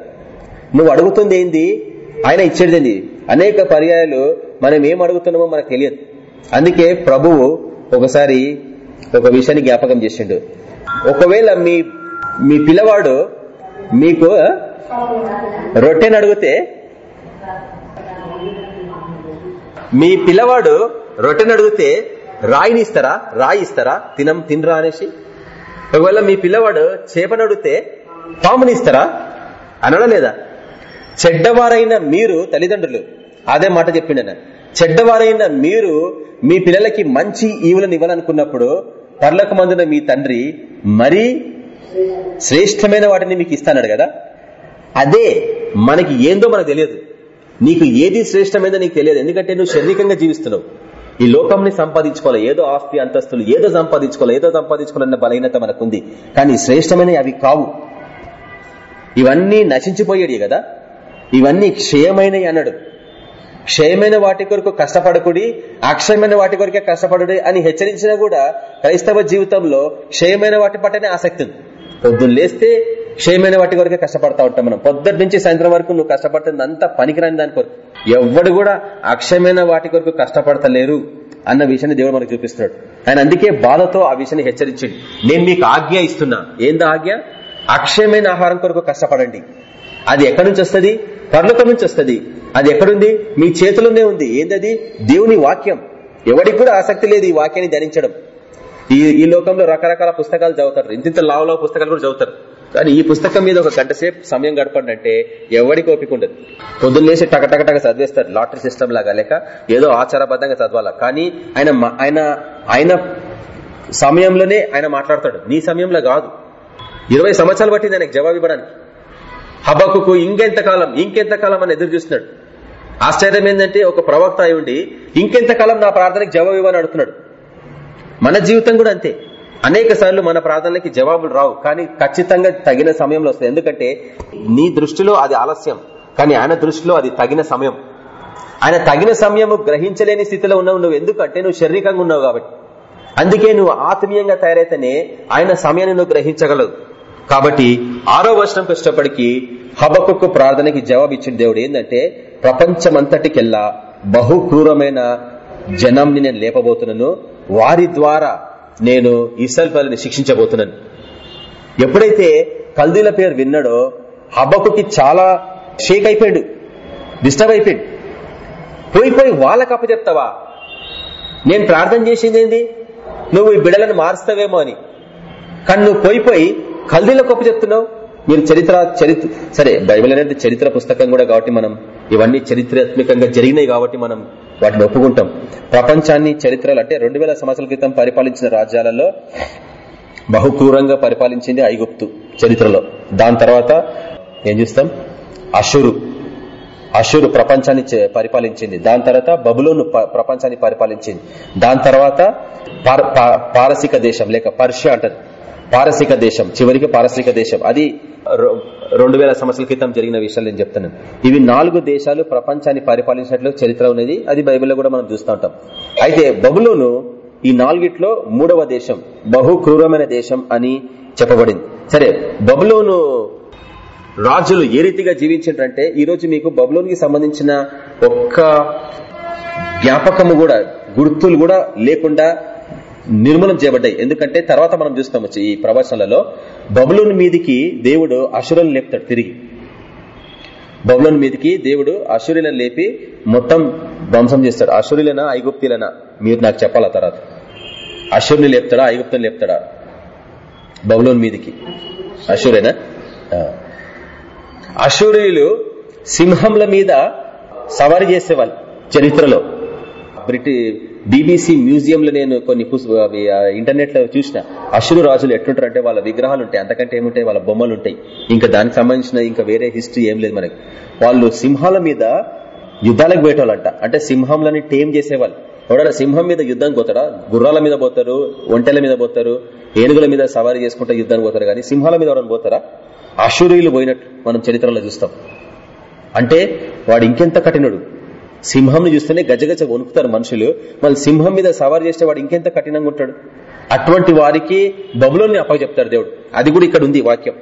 నువ్వు అడుగుతుంది ఏంది? ఆయన ఇచ్చేది అనేక పర్యాయాలు మనం ఏం అడుగుతున్నామో మనకు తెలియదు. అందుకే ప్రభువు ఒకసారి ఒక విషయాన్ని జ్ఞాపకం చేసిండు. ఒకవేళ మీ మీ పిల్లవాడు మీకు రొట్టెని అడిగితే మీ పిల్లవాడు రొట్టెని అడిగితే రాయిని ఇస్తారా? రాయి ఇస్తారా? తినం తినరా అనేసి. ఒకవేళ మీ పిల్లవాడు చేపనడిగితే అడిగితే పాముని ఇస్తారా? అనడా లేదా? చెడ్డవారైన మీరు తల్లిదండ్రులు అదే మాట చెప్పిండ చెడ్డవారైన మీరు మీ పిల్లలకి మంచి ఈవులను ఇవ్వాలనుకున్నప్పుడు పర్లకు మందున మీ తండ్రి మరీ శ్రేష్టమైన వాటిని మీకు ఇస్తాడు కదా? అదే మనకి ఏందో మనకు తెలియదు. నీకు ఏది శ్రేష్టమైందో నీకు తెలియదు. ఎందుకంటే నువ్వు శారీరకంగా జీవిస్తున్నావు. ఈ లోకంని సంపాదించుకోవాలి. ఏదో ఆస్తి అంతస్తులు ఏదో సంపాదించుకోవాలి ఏదో సంపాదించుకోవాలన్న బలహీనత మనకుంది. కానీ శ్రేష్టమైన అవి కావు. ఇవన్నీ నశించిపోయాడు కదా. ఇవన్నీ క్షయమైనవి అన్నాడు. క్షయమైన వాటి కొరకు కష్టపడకుడి అక్షయమైన వాటి కొరకే కష్టపడుడి అని హెచ్చరించినా కూడా క్రైస్తవ జీవితంలో క్షయమైన వాటి పట్టనే ఆసక్తి పొద్దున్న లేస్తే క్షయమైన వాటి కొరకే కష్టపడతా ఉంటాం మనం. పొద్దుటి నుంచి సాయంత్రం వరకు నువ్వు కష్టపడుతుంది అంతా పనికిరాని దాని కొరకు. ఎవడు కూడా అక్షయమైన వాటి కొరకు కష్టపడతలేరు అన్న విషయాన్ని దేవుడు మనకు చూపిస్తున్నాడు. ఆయన అందుకే బాధతో ఆ విషయాన్ని హెచ్చరించింది నేను మీకు ఆజ్ఞ ఇస్తున్నా. ఏందా ఆజ్ఞ? అక్షయమైన ఆహారం కొరకు కష్టపడండి. అది ఎక్కడి నుంచి వస్తుంది? పర్లోకం నుంచి వస్తుంది. అది ఎక్కడుంది? మీ చేతిలోనే ఉంది. ఏందది? దేవుని వాక్యం. ఎవరికి కూడా ఆసక్తి లేదు ఈ వాక్యాన్ని ధరించడం ఈ ఈ లోకంలో రకరకాల పుస్తకాలు చదువుతారు. ఇంత లావులో పుస్తకాలు కూడా చదువుతారు. కానీ ఈ పుస్తకం మీద ఒక గంట సేపు సమయం గడపండి అంటే ఎవరికి ఓపిక ఉండదు. పొద్దున్నేసి టకటకటక టక చదివేస్తారు లాటరీ సిస్టమ్ లాగా లేక ఏదో ఆచారబద్ధంగా చదవాలా. కానీ ఆయన ఆయన ఆయన సమయంలోనే ఆయన మాట్లాడతాడు. నీ సమయంలో కాదు. ఇరవై సంవత్సరాలు పట్టింది ఆయనకు జవాబు ఇవ్వడానికి. హబకుకు ఇంకెంతకాలం ఇంకెంతకాలం అని ఎదురు చూస్తున్నాడు. ఆశ్చర్యం ఏంటంటే ఒక ప్రవక్త అయి ఉండి ఇంకెంతకాలం నా ప్రార్థనకి జవాబు ఇవ్వని అడుగుతున్నాడు. మన జీవితం కూడా అంతే. అనేక సార్లు మన ప్రార్థనలకి జవాబులు రావు కానీ ఖచ్చితంగా తగిన సమయంలో వస్తాయి. ఎందుకంటే నీ దృష్టిలో అది ఆలస్యం కానీ ఆయన దృష్టిలో అది తగిన సమయం. ఆయన తగిన సమయము గ్రహించలేని స్థితిలో ఉన్నావు. నువ్వు ఎందుకంటే నువ్వు శారీరకంగా ఉన్నావు కాబట్టి. అందుకే నువ్వు ఆత్మీయంగా తయారైతేనే ఆయన సమయాన్ని నువ్వు గ్రహించగలవు. కాబట్టి ఆరో వర్షంకి వచ్చేటప్పటికి హబకు ప్రార్థనకి జవాబు ఇచ్చిన దేవుడు ఏంటంటే ప్రపంచమంతటికెల్లా బహుక్రూరమైన జనంని నేను లేపబోతున్నాను. వారి ద్వారా నేను ఇసల్పల్ని శిక్షించబోతున్నాను. ఎప్పుడైతే కల్దీల పేరు విన్నాడో హబ్బకుకి చాలా షేక్ అయిపోయాడు డిస్టర్బ్ అయిపోయాడు. పోయి పోయి వాళ్ళకి అప్పచెప్తావా? నేను ప్రార్థన చేసింది ఏంది? నువ్వు ఈ బిడలను మారుస్తావేమో అని. కానీ నువ్వు పోయి పోయి కల్దీలకు అప్పచెప్తున్నావు? మీరు చరిత్ర చరిత్ర సరే బైబిల్ అనేది చరిత్ర పుస్తకం కూడా కాబట్టి మనం ఇవన్నీ చరిత్రాత్మకంగా జరిగినాయి కాబట్టి మనం వాటిని ఒప్పుకుంటాం. ప్రపంచాన్ని చరిత్రలు అంటే రెండు వేల సంవత్సరాల క్రితం పరిపాలించిన రాజ్యాలలో బహుక్రూరంగా పరిపాలించింది ఐగుప్తు చరిత్రలో. దాని తర్వాత ఏం చూస్తాం? అషురు. అషురు ప్రపంచాన్ని పరిపాలించింది. దాని తర్వాత బబులోను ప్రపంచాన్ని పరిపాలించింది. దాని తర్వాత పారసిక దేశం లేక పర్షియా అంటది పారసిక దేశం చివరికి పారసిక దేశం. అది రెండు వేల సంవత్సరాల క్రితం జరిగిన విషయాలు నేను చెప్తున్నాను ఇవి నాలుగు దేశాలు ప్రపంచాన్ని పరిపాలించినట్లు చరిత్ర ఉన్నది. అది బైబిల్లో కూడా మనం చూస్తూ ఉంటాం. అయితే బబులోను ఈ నాలుగిట్లో మూడవ దేశం బహు క్రూరమైన దేశం అని చెప్పబడింది. సరే బబులోను రాజులు ఏ రీతిగా జీవించారంటే ఈ రోజు మీకు బబులోనికి సంబంధించిన ఒక్క జ్ఞాపకము కూడా గుర్తులు కూడా లేకుండా నిర్మూలం చేయబడ్డాయి. ఎందుకంటే తర్వాత మనం చూస్తాం ఈ ప్రవచనలలో బబులోని మీదికి దేవుడు అసురులను లేపుతాడు తిరిగి. బబులోని మీదికి దేవుడు అసురులను లేపి మొత్తం ధ్వంసం చేస్తాడు. అసురులైనా ఐగుప్తులైనా మీరు నాకు చెప్పాలా తర్వాత? అసురుని లేపుతాడా ఐగుప్తుని లేపుతాడా? బబులోని మీదికి. అసురేనా? అశూరియులు సింహంల మీద సవారి చేసేవాళ్ళు చరిత్రలో. బ్రిటి బీబీసీ మ్యూజియం లో నేను కొన్ని ఇంటర్నెట్లో చూసిన. అశురు రాజులు ఎట్లుంటారు అంటే వాళ్ళ విగ్రహాలు ఉంటాయి అంతకంటే ఏముంటాయి? వాళ్ళ బొమ్మలు ఉంటాయి ఇంకా దానికి సంబంధించిన ఇంకా వేరే హిస్టరీ ఏం లేదు మనకి. వాళ్ళు సింహాల మీద యుద్ధాలకు పోయేటోళ్ళంట. అంటే సింహంలని టేమ్ చేసేవాళ్ళు. ఎవడన్నా సింహం మీద యుద్ధం పోతాడా గుర్రాల మీద పోతారు ఒంటెల మీద పోతారు ఏనుగుల మీద సవారీ చేసుకుంటా యుద్ధానికి పోతారు కానీ సింహాల మీద ఎవరైనా పోతారా? అశూరియులు పోయినట్టు మనం చరిత్రలో చూస్తాం. అంటే వాడు ఇంకెంత కఠినుడు? సింహంని చూస్తేనే గజగజ వణుకుతారు మనుషులు. మళ్ళీ సింహం మీద సవారు చేస్తే వాడు ఇంకెంత కఠినంగా ఉంటాడు? అటువంటి వారికి బబులోని అప్పచెప్తాడు దేవుడు. అది కూడా ఇక్కడ ఉంది వాక్యం.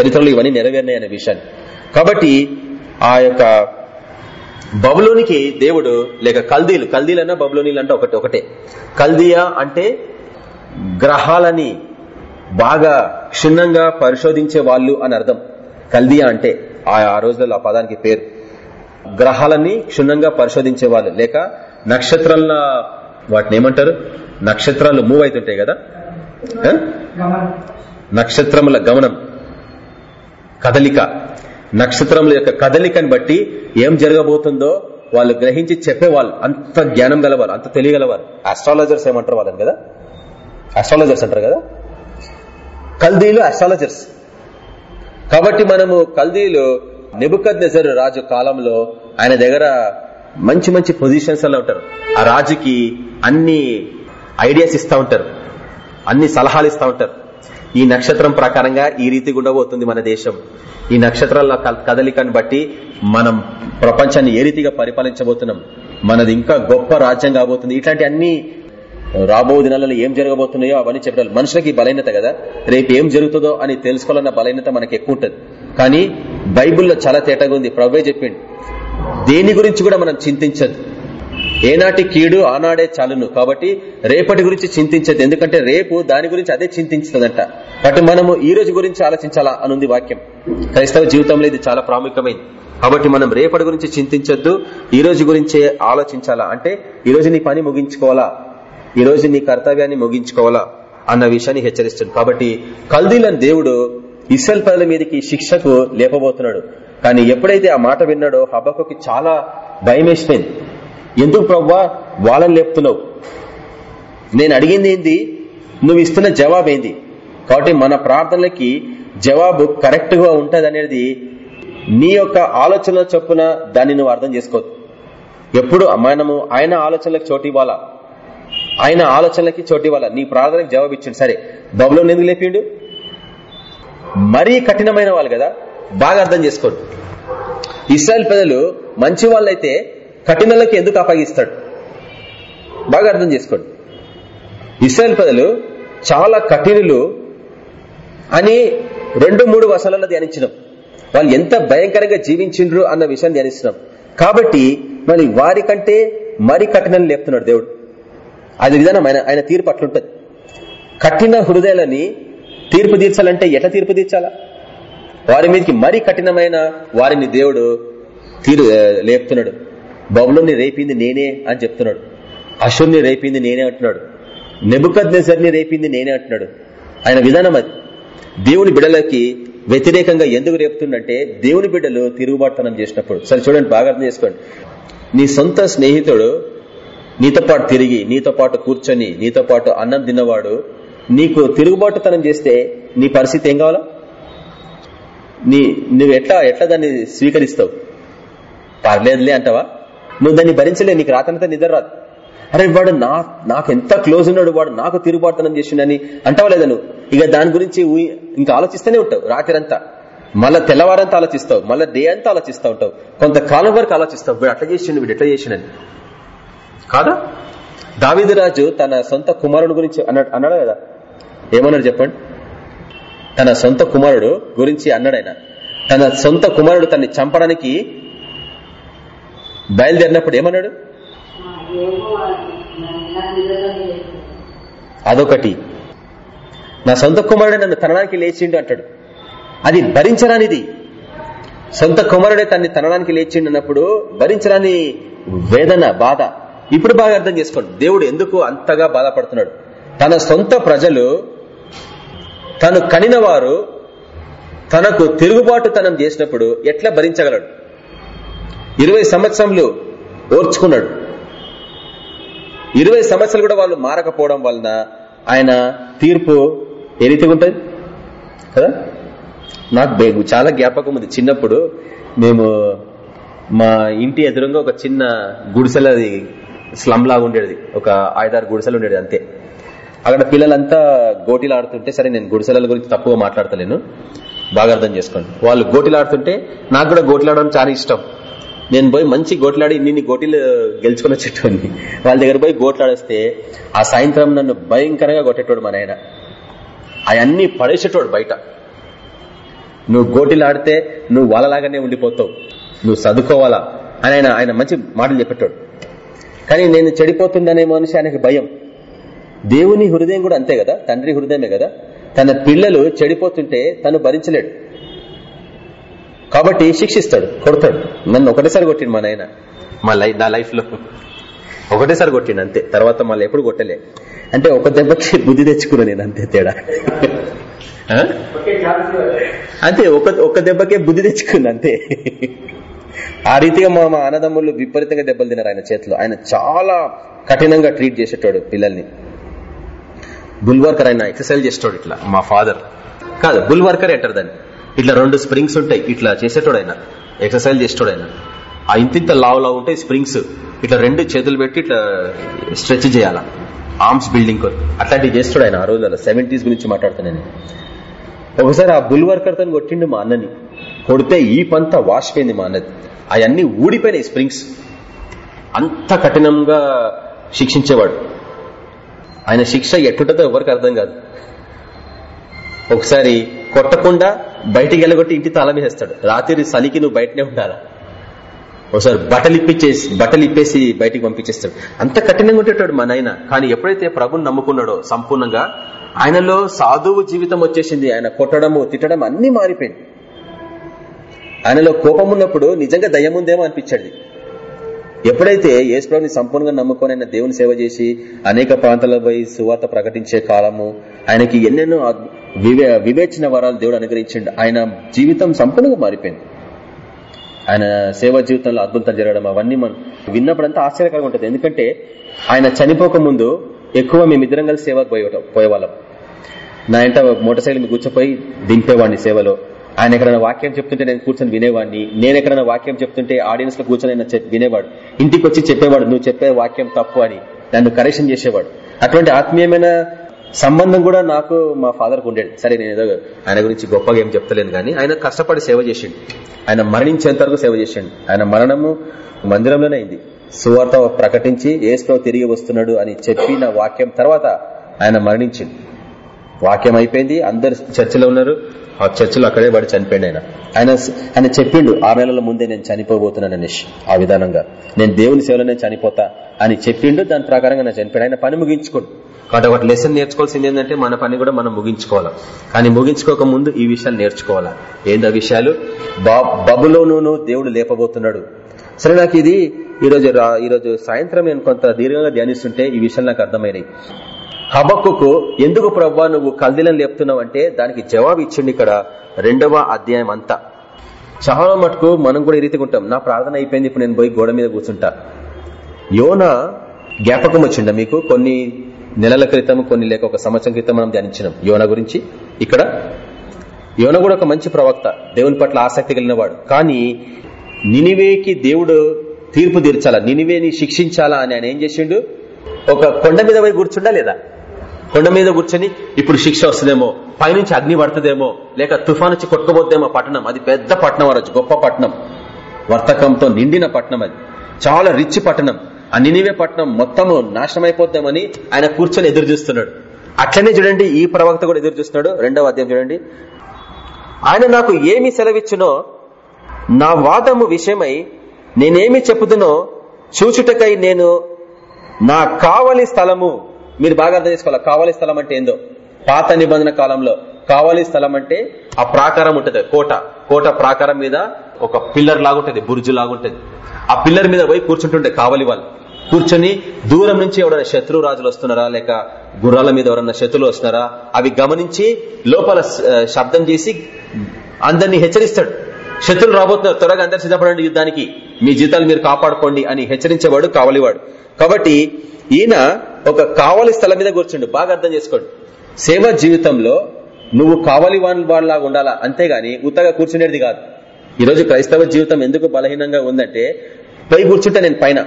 చరిత్రలో ఇవన్నీ నెరవేరినాయి అనే విషయాన్ని. కాబట్టి ఆ యొక్క బబులోనికి దేవుడు లేక కల్దీలు కల్దీలన్నా బబులోనీలు అంటే ఒకటి ఒకటే. కల్దియా అంటే గ్రహాలని బాగా క్షుణ్ణంగా పరిశోధించే వాళ్ళు అని అర్థం. కల్దియా అంటే ఆ రోజులలో ఆ పదానికి పేరు. గ్రహాలని క్షుణ్ణంగా పరిశోధించే వాళ్ళు. లేక నక్షత్రాల వాటిని ఏమంటారు? నక్షత్రాలు మూవ్ అవుతుంటాయి కదా? నక్షత్రముల గమనం. కదలిక. నక్షత్రముల యొక్క కదలికని బట్టి ఏం జరగబోతుందో వాళ్ళు గ్రహించి చెప్పేవాళ్ళు. అంత జ్ఞానం గలవారు అంత తెలియగలవారు. ఆస్ట్రాలజర్స్ ఏమంటారు వాళ్ళని కదా? ఆస్ట్రాలజర్స్ అంటారు కదా? కల్దీలు ఆస్ట్రాలజర్స్ కాబట్టి మనము కల్దీలు నిబుకద్ నెజరు రాజు కాలంలో ఆయన దగ్గర మంచి మంచి పొజిషన్స్ అలా ఉంటారు. ఆ రాజుకి అన్ని ఐడియాస్ ఇస్తా ఉంటారు. అన్ని సలహాలు ఇస్తా ఉంటారు. ఈ నక్షత్రం ప్రకారంగా ఈ రీతి ఉండబోతుంది మన దేశం. ఈ నక్షత్రాల కదలికను బట్టి మనం ప్రపంచాన్ని ఏ రీతిగా పరిపాలించబోతున్నాం. మనది ఇంకా గొప్ప రాజ్యం కాబోతుంది. ఇట్లాంటి అన్ని రాబో దినాలలో ఏం జరగబోతున్నాయో అవన్నీ చెప్పాలి. మనుషులకి బలహీనత కదా. రేపు ఏం జరుగుతుందో అని తెలుసుకోవాలన్న బలహీనత మనకి ఎక్కువ ఉంటుంది. కానీ బైబుల్లో చాలా తేటగా ఉంది. ప్రవ్వే చెప్పిండు. దేని గురించి కూడా మనం చింతించదు. ఏనాటి కీడు ఆనాడే చాలును. కాబట్టి రేపటి గురించి చింతించదు. ఎందుకంటే రేపు దాని గురించి అదే చింతించదంట కాబట్టి మనము ఈ రోజు గురించి ఆలోచించాలా అనుంది వాక్యం. క్రైస్తవ జీవితంలో ఇది చాలా ప్రాముఖ్యమైంది. కాబట్టి మనం రేపటి గురించి చింతించొద్దు. ఈ రోజు గురించే ఆలోచించాలా? అంటే ఈ రోజు నీ పని ముగించుకోవాలా? ఈ రోజు నీ కర్తవ్యాన్ని ముగించుకోవాలా? అన్న విషయాన్ని హెచ్చరిస్తుంది. కాబట్టి కల్దీలని దేవుడు ఇసల్ పదల మీదకి శిక్షకు లేపబోతున్నాడు. కానీ ఎప్పుడైతే ఆ మాట విన్నాడో హబ్బకు చాలా భయం వేసిపోయింది ఎందుకు ప్రవ్వా? వాళ్ళని లేపుతున్నావు. నేను అడిగింది ఏంది? నువ్వు ఇస్తున్న జవాబు ఏంది? కాబట్టి మన ప్రార్థనలకి జవాబు కరెక్ట్గా ఉంటది అనేది నీ యొక్క ఆలోచన చొప్పున దాన్ని నువ్వు అర్థం చేసుకోవద్దు ఎప్పుడు మనము ఆయన ఆలోచనలకు చోటు ఇవ్వాలా? ఆయన ఆలోచనలకి చోటు ఇవ్వాలా? నీ ప్రార్థనకి జవాబు ఇచ్చిండు. సరే బబులో ఎందుకు లేపిండు? మరీ కఠినమైన వాళ్ళు కదా బాగా అర్థం చేసుకోండి ఇస్రాయల్ ప్రజలు మంచి వాళ్ళైతే కఠినలకి ఎందుకు అప్పగిస్తాడు బాగా అర్థం చేసుకోండి. ఇస్రాయల్ ప్రజలు చాలా కఠినులు అని రెండు మూడు వసలలో ధ్యానించినాం. వాళ్ళు ఎంత భయంకరంగా జీవించిండ్రు అన్న విషయాన్ని ధ్యానిస్తున్నాం. కాబట్టి మరి వారి కంటే మరి కఠినని లేపుతున్నాడు దేవుడు. అది విధానం ఆయన ఆయన తీర్పు అట్లుంటది. కఠిన హృదయాలని తీర్పు తీర్చాలంటే ఎట్లా తీర్పు తీర్చాలా? వారి మీదకి మరీ కఠినమైన వారిని దేవుడు తీరు లేపుతున్నాడు. బబులోని రేపింది నేనే అని చెప్తున్నాడు. అశుర్ని రేపింది నేనే అంటున్నాడు. నెబుకద్ నెజర్ని రేపింది నేనే అంటున్నాడు. ఆయన విధానం అది. దేవుని బిడ్డలకి వ్యతిరేకంగా ఎందుకు రేపుతుందంటే దేవుని బిడ్డలు తిరుగుబాటుతనం చేసినప్పుడు. సరే చూడండి బాగా అర్థం చేసుకోండి. నీ సొంత స్నేహితుడు నీతో పాటు తిరిగి నీతో పాటు కూర్చొని నీతో పాటు అన్నం తిన్నవాడు నీకు తిరుగుబాటుతనం చేస్తే నీ పరిస్థితి ఏం కావాలా? నీ నువ్వు ఎట్లా ఎట్లా దాన్ని స్వీకరిస్తావు? పర్లేదులే అంటావా? నువ్వు దాన్ని భరించలే నీకు రాత్రంతా నిద్ర రాదు. అరే వాడు నా నాకు ఎంత క్లోజ్ ఉన్నాడు వాడు నాకు తిరుగుబాటుతనం చేసిండని అంటావా లేదా నువ్వు? ఇక దాని గురించి ఇంకా ఆలోచిస్తూనే ఉంటావు రాత్రంతా. మళ్ళా తెల్లవారంతా ఆలోచిస్తావు మళ్ళా డే అంతా ఆలోచిస్తూ ఉంటావు. కొంతకాలం వరకు ఆలోచిస్తావు వీడు అట్లా చేసిండు వీడు ఎట్లా చేసిండని. కాదా? దావిదరాజు తన సొంత కుమారుడు గురించి అన్నాడు కదా ఏమన్నాడు చెప్పండి? తన సొంత కుమారుడు గురించి అన్నాడు ఆయన. తన సొంత కుమారుడు తన్ని చంపడానికి బయలుదేరినప్పుడు ఏమన్నాడు? అదొకటి. నా సొంత కుమారుడే నన్ను తనడానికి లేచిండు అంటాడు. అది భరించరానిది. సొంత కుమారుడే తన్ని తనడానికి లేచిండు అన్నప్పుడు భరించరాని వేదన బాధ. ఇప్పుడు బాగా అర్థం చేసుకోండి. దేవుడు ఎందుకు అంతగా బాధపడుతున్నాడు? తన సొంత ప్రజలు తను కనిన వారు తనకు తిరుగుబాటు తనం చేసినప్పుడు ఎట్లా భరించగలడు? ఇరవై సంవత్సరంలో ఓర్చుకున్నాడు. ఇరవై సంవత్సరాలు కూడా వాళ్ళు మారకపోవడం వలన ఆయన తీర్పు ఏ రీతిగా ఉంటుంది? కదా? నాకు చాలా జ్ఞాపకం ఉంది. చిన్నప్పుడు మేము మా ఇంటి ఎదురుగా ఒక చిన్న గుడిసెలది స్లమ్ లాగా ఉండేది. ఒక ఐదారు గుడిసెలు ఉండేది అంతే. అక్కడ పిల్లలంతా గోటీలు ఆడుతుంటే సరే నేను గుడిసెల గురించి తక్కువ మాట్లాడతలేను. బాగా అర్థం చేసుకోండి. వాళ్ళు గోటిలాడుతుంటే నాకు కూడా గోటీలు చాలా ఇష్టం. నేను పోయి మంచి గోట్లాడి నిన్ను గోటీలు గెలుచుకుని వచ్చేటోడిని వాళ్ళ దగ్గర పోయి గోట్లాడేస్తే ఆ సాయంత్రం నన్ను భయంకరంగా కొట్టేటోడు మా నాయన. అవన్నీ పడేసేటోడు బయట. నువ్వు గోటిలాడితే నువ్వు వాళ్ళలాగానే ఉండిపోతావు. నువ్వు చదువుకోవాలా అని ఆయన ఆయన మంచి మాటలు చెప్పేటోడు. కానీ నేను చెడిపోతుందనేమో అనేసి ఆయనకి భయం. దేవుని హృదయం కూడా అంతే కదా? తండ్రి హృదయమే కదా? తన పిల్లలు చెడిపోతుంటే తను భరించలేడు. కాబట్టి శిక్షిస్తాడు కొడతాడు. నన్ను ఒకటేసారి కొట్టిండు మా నాయన. మా లైఫ్ నా లైఫ్లో ఒకటేసారి కొట్టిండు అంతే. తర్వాత మళ్ళీ ఎప్పుడు కొట్టలే. అంటే ఒక దెబ్బకి బుద్ధి తెచ్చుకున్నా నేను అంతే తేడా. అంతే ఒక ఒక దెబ్బకే బుద్ధి తెచ్చుకుంది అంతే. ఆ రీతిగా మా మా అన్నదమ్ములు విపరీతంగా దెబ్బలు తిన్నారు ఆయన చేతిలో. ఆయన చాలా కఠినంగా ట్రీట్ చేసేటోడు పిల్లల్ని. బుల్ వర్కర్ ఆయన ఎక్సర్సైజ్ చేసేటోడు ఇట్లా. మా ఫాదర్ కాదు బుల్ వర్కర్ అంటారు దాన్ని. ఇట్లా రెండు స్ప్రింగ్స్ ఉంటాయి ఇట్లా చేసేటోడు ఆయన ఎక్సర్సైజ్ చేసేటోడు ఆయన ఆ ఇంతింత లావు లావు ఉంటాయి స్ప్రింగ్స్ ఇట్లా రెండు చేతులు పెట్టి ఇట్లా స్ట్రెచ్ చేయాల. ఆర్మ్స్ బిల్డింగ్ అట్లాంటివి చేస్తాడు ఆయన ఆ రోజుల్లో సెవెంటీస్ గురించి మాట్లాడుతున్నాను ఒకసారి ఆ బుల్ వర్కర్ తను కొట్టిండు మా అన్నని. కొడితే ఈ పంత వాసిపోయింది మా అన్నది. అవన్నీ ఊడిపోయినాయి స్ప్రింగ్స్ అంత కఠినంగా శిక్షించేవాడు. ఆయన శిక్ష ఎట్టుంటుందో ఎవరికి అర్థం కాదు. ఒకసారి కొట్టకుండా బయటికి వెళ్ళగొట్టి ఇంటి తాళం వేస్తాడు రాత్రి చలికి నువ్వు బయటనే ఉండాలా? ఒకసారి బట్టలు ఇప్పించేసి బట్టలు ఇప్పేసి బయటికి పంపించేస్తాడు. అంత కఠినంగా ఉండేటాడు మా నాయన. కానీ ఎప్పుడైతే ప్రభుని నమ్ముకున్నాడో సంపూర్ణంగా ఆయనలో సాధువు జీవితం వచ్చేసింది. ఆయన కొట్టడము తిట్టడం అన్ని మారిపోయింది. ఆయనలో కోపం ఉన్నప్పుడు నిజంగా దయ్యం ఉందేమో అనిపించాడు ఎప్పుడైతే యేసుప్రభుని సంపూర్ణంగా నమ్ముకొని ఆయన దేవుని సేవ చేసి అనేక ప్రాంతాల పోయి సువార్త ప్రకటించే కాలము ఆయనకి ఎన్నెన్నో వివే వివేచన వరాలు దేవుడు అనుగ్రహించండి. ఆయన జీవితం సంపూర్ణంగా మారిపోయింది. ఆయన సేవ జీవితంలో అద్భుతం జరగడం అవన్నీ మనం విన్నప్పుడంతా ఆశ్చర్యకరంగా ఉంటుంది. ఎందుకంటే ఆయన చనిపోక ముందు ఎక్కువ మేమిద్దరం కలిసి సేవకు పోయేవాళ్ళం. నా ఇంట మోటార్ సైకిల్ మీద కూర్చోపోయి దింపేవాడిని సేవలో. ఆయన ఎక్కడైనా వాక్యం చెప్తుంటే నేను కూర్చొని వినేవాడిని. నేను ఎక్కడైనా వాక్యం చెప్తుంటే ఆడియన్స్లో కూర్చొని చెప్- వినేవాడు. ఇంటికి వచ్చి చెప్పేవాడు నువ్వు చెప్పే వాక్యం తప్పు అని నన్ను కరెక్షన్ చేసేవాడు. అటువంటి ఆత్మీయమైన సంబంధం కూడా నాకు మా ఫాదర్కు ఉండేది. సరే నేను ఏదో ఆయన గురించి గొప్పగా ఏం చెప్తలేను కానీ ఆయన కష్టపడి సేవ చేసిండు. ఆయన మరణించేంత వరకు సేవ చేసిండు. ఆయన మరణము మందిరంలోనే అయింది. సువార్త ప్రకటించి ఏసుప్రభు తిరిగి వస్తున్నాడు అని చెప్పిన వాక్యం తర్వాత ఆయన మరణించిండు. వాక్యం అయిపోయింది. అందరు చర్చిలో ఉన్నారు. ఆ చర్చిలో అక్కడే పడి చనిపోయింది ఆయన. ఆయన ఆయన చెప్పిండు ఆరు నెలల ముందే నేను చనిపోబోతున్నాను అనేసి ఆ విధానంగా. నేను దేవుని సేవలో నేను చనిపోతా అని చెప్పిండు. దాని ప్రకారంగా నేను చనిపోయాడు ఆయన పని ముగించుకోడు. కాబట్టి ఒకటి లెసన్ నేర్చుకోవాల్సింది ఏంటంటే మన పని కూడా మనం ముగించుకోవాలా. కానీ ముగించుకోక ముందు ఈ విషయాలు నేర్చుకోవాలా. ఏందా విషయాలు? బబులోను దేవుడు లేపబోతున్నాడు. సరే నాకు ఇది ఈరోజు ఈరోజు సాయంత్రం నేను కొంత దీర్ఘంగా ధ్యానిస్తుంటే ఈ విషయాలు నాకు అర్థమైనాయి హబక్కుకు ఎందుకు ప్రవ్వా నువ్వు కల్దీలను లేపుతున్నావు అంటే దానికి జవాబు ఇచ్చిండు ఇక్కడ రెండవ అధ్యాయం అంతా. చాలా మటుకు మనం కూడా ఈ రీతిగా ఉంటాం. నా ప్రార్థన అయిపోయింది ఇప్పుడు నేను పోయి గోడ మీద కూర్చుంటా. యోన జ్ఞాపకం వచ్చిండ మీకు? కొన్ని నెలల క్రితం కొన్ని లేక ఒక సంవత్సరం క్రితం మనం ధ్యానించినాం యోన గురించి. ఇక్కడ యోన కూడా ఒక మంచి ప్రవక్త దేవుని పట్ల ఆసక్తి కలిగిన వాడు. కానీ నినివేకి దేవుడు తీర్పు తీర్చాలా? నినివేని శిక్షించాలా అని ఆయన ఏం చేసిండు? ఒక కొండ మీద పోయి కూర్చుండా లేదా? కొండ మీద కూర్చొని ఇప్పుడు శిక్ష వస్తుందేమో పైనుంచి అగ్ని పడుతుందేమో లేక తుఫాన్ వచ్చి కొట్టుకోబోద్దేమో పట్టణం. అది పెద్ద పట్టణం వారు గొప్ప పట్టణం. వర్తకంతో నిండిన పట్టణం అది. చాలా రిచ్ పట్టణం. ఆ నినివే పట్టణం. మొత్తము నాశనమైపోద్దామని ఆయన కూర్చొని ఎదురు చూస్తున్నాడు. అట్లనే చూడండి ఈ ప్రవక్త కూడా ఎదురు చూస్తున్నాడు. రెండవ అధ్యాయం చూడండి. ఆయన నాకు ఏమి సెలవిచ్చునో నా వాదము విషయమై నేనేమి చెప్పుదునో చూచుటకై నేను నా కావలి స్థలము మీరు బాగా అర్థం చేసుకోవాలి? కావలి స్థలం అంటే ఏందో? పాత నిబంధన కాలంలో కావలి స్థలం అంటే ఆ ప్రాకారం ఉంటది కోట. కోట ప్రాకారం మీద ఒక పిల్లర్ లాగుంటది బుర్జు లాగుంటది ఆ పిల్లర్ మీద పోయి కూర్చుంటుండే కావలి వాళ్ళు. కూర్చొని దూరం నుంచి ఎవరైనా శత్రు రాజులు వస్తున్నారా? లేక గుర్రాల మీద ఎవరన్నా శత్రులు వస్తున్నారా? అవి గమనించి లోపల శబ్దం చేసి అందరినీ హెచ్చరిస్తాడు. శత్రులు రాబోతున్నారు త్వరగా అందరు సిద్ధపడండి యుద్ధానికి. మీ జీతాలు మీరు కాపాడుకోండి అని హెచ్చరించేవాడు కావలివాడు. కాబట్టి ఈయన ఒక కావలి స్థలం మీద కూర్చుండు. బాగా అర్థం చేసుకోండి. సేవ జీవితంలో నువ్వు కావలి వాళ్ళలాగా ఉండాలా? అంతేగాని ఉత్తగా కూర్చునేది కాదు. ఈరోజు క్రైస్తవ జీవితం ఎందుకు బలహీనంగా ఉందంటే పోయి కూర్చుంటా నేను పైన.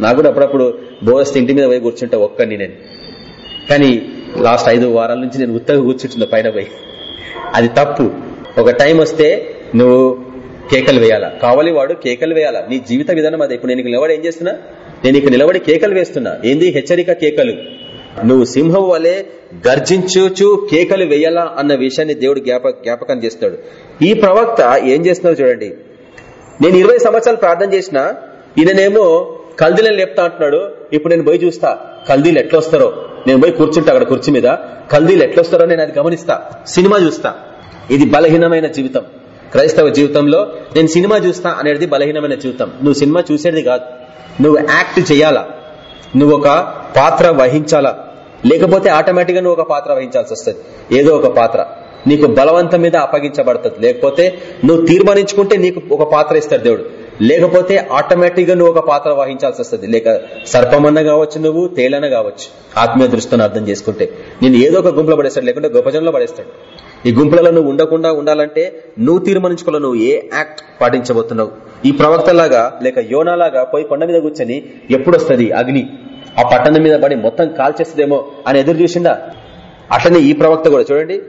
నాకు కూడా అప్పుడప్పుడు బోస్ట్ ఇంటి మీద పోయి కూర్చుంటా ఒక్కడిని నేను. కానీ లాస్ట్ ఐదు వారాల నుంచి నేను ఉత్తగా కూర్చుంటున్నా పైన పోయి. అది తప్పు. ఒక టైం వస్తే నువ్వు కేకలు వేయాలా? కావాలి వాడు కేకలు వేయాలా? నీ జీవిత విధానం అది. ఇప్పుడు నేను నిలబడి ఏం చేస్తున్నా? నేను ఇక్కడ నిలబడి కేకలు వేస్తున్నా. ఏంది? హెచ్చరిక కేకలు. నువ్వు సింహం వలె గర్జించుచు కేకలు వేయాలా అన్న విషయాన్ని దేవుడు జ్ఞాపకం చేస్తాడు. ఈ ప్రవక్త ఏం చేస్తున్నావు చూడండి. నేను ఇరవై సంవత్సరాలు ప్రార్థన చేసిన ఈయననేమో కల్దీలను లేపుతా అంటున్నాడు. ఇప్పుడు నేను పోయి చూస్తా కల్దీలు ఎట్లొస్తారో. నేను పోయి కూర్చుంటా అక్కడ కుర్చీ మీద. కల్దీలు ఎట్లొస్తారో నేను అది గమనిస్తా. సినిమా చూస్తా. ఇది బలహీనమైన జీవితం. క్రైస్తవ జీవితంలో నేను సినిమా చూస్తా అనేది బలహీనమైన జీవితం. నువ్వు సినిమా చూసేది కాదు. నువ్వు యాక్ట్ చేయాలా? నువ్వు ఒక పాత్ర వహించాలా? లేకపోతే ఆటోమేటిక్గా నువ్వు ఒక పాత్ర వహించాల్సి వస్తుంది. ఏదో ఒక పాత్ర. నీకు బలవంతం మీద అప్పగించబడుతుంది. లేకపోతే నువ్వు తీర్మానించుకుంటే నీకు ఒక పాత్ర ఇస్తాడు దేవుడు. లేకపోతే ఆటోమేటిక్గా నువ్వు ఒక పాత్ర వహించాల్సి వస్తుంది. లేక సర్పమన్న కావచ్చు నువ్వు తేలన కావచ్చు. ఆత్మీయ దృష్టిని అర్థం చేసుకుంటే. నేను ఏదో ఒక గుంపులో పడేస్తాడు. లేకుంటే గొప్ప జనంలో పడేస్తాడు. ఈ గుంపులలో నువ్వు ఉండకుండా ఉండాలంటే నువ్వు తీర్మానించుకోవాలి నువ్వు ఏ యాక్ట్ పాటించబోతున్నావు? ఈ ప్రవక్తలాగా లేక యోనాలాగా పోయి కొండ మీద కూర్చొని ఎప్పుడొస్తుంది అగ్ని? ఆ పట్టణం మీద పడి మొత్తం కాల్చేస్తుందేమో అని ఎదురు చూసిందా? అట్లనే ఈ ప్రవక్త కూడా చూడండి.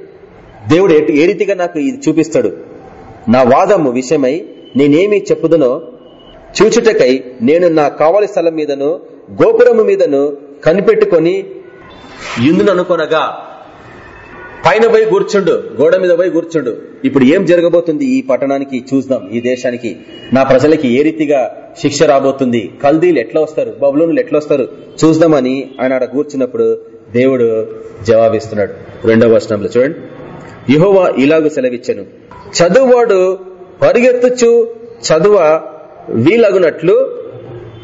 దేవుడు ఏ రీతిగా నాకు ఇది చూపిస్తాడు? నా వాదము విషయమై నేనేమి చెప్పుదనో చూచుటకై నేను నా కావలి స్థలం మీదను గోపురము మీదను కనిపెట్టుకొని ఇందును అనుకొనగా పైన పోయి కూర్చుండు గోడ మీద పోయి కూర్చుండు. ఇప్పుడు ఏం జరగబోతుంది ఈ పట్టణానికి? చూద్దాం. ఈ దేశానికి నా ప్రజలకి ఏ రీతిగా శిక్ష రాబోతుంది? కల్దీలు ఎట్లా వస్తారు? బబులోనులు ఎట్లా వస్తారు? చూద్దామని ఆయన ఆడ కూర్చున్నప్పుడు దేవుడు జవాబిస్తున్నాడు. రెండవ వర్షంలో చూడండి. యుహోవా ఇలాగూ సెలవిచ్చాను. చదువువాడు పరిగెత్తుచు చదువ వీలగునట్లు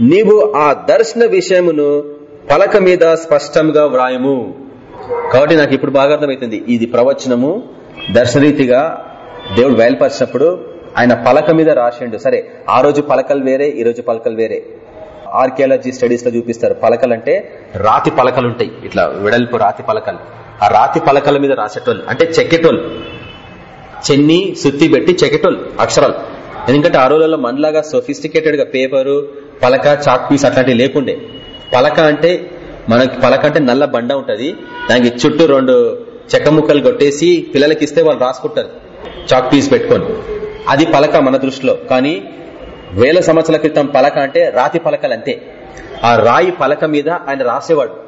నీవు ఆ దర్శన విషయమును పలక మీద స్పష్టంగా వ్రాయము. కాబట్టి నాకు ఇప్పుడు బాగా అర్థమవుతుంది ఇది ప్రవచనము. దర్శనరీతిగా దేవుడు బయలుపరిచినప్పుడు ఆయన పలక మీద రాసిండు. సరే ఆ రోజు పలకలు వేరే ఈ రోజు పలకలు వేరే. ఆర్కియాలజీ స్టడీస్లో చూపిస్తారు. పలకలు అంటే రాతి పలకలు ఉంటాయి. ఇట్లా వెడల్పు రాతి పలకలు. ఆ రాతి పలకల మీద రాసేటోళ్ళు. అంటే చెక్కేటోళ్ళు. చెన్ని సుత్తి పెట్టి చెక్కేటోళ్ళు. అక్షరాలు. ఎందుకంటే ఆ రోజుల్లో మనలాగా సొఫిస్టికేటెడ్గా పేపరు పలక చాక్ పీస్ అట్లాంటివి లేకుండే. పలక అంటే మనకి పలక అంటే నల్ల బండ ఉంటది. దానికి చుట్టూ రెండు చెక్క ముక్కలు కొట్టేసి పిల్లలకి ఇస్తే వాళ్ళు రాసుకుంటారు. చాక్ పీస్ పెట్టుకొని. అది పలక మన దృష్టిలో. కానీ వేల సంవత్సరాల క్రితం పలక అంటే రాతి పలకలు అంతే ఆ రాయి పలక మీద ఆయన రాసేవాడు.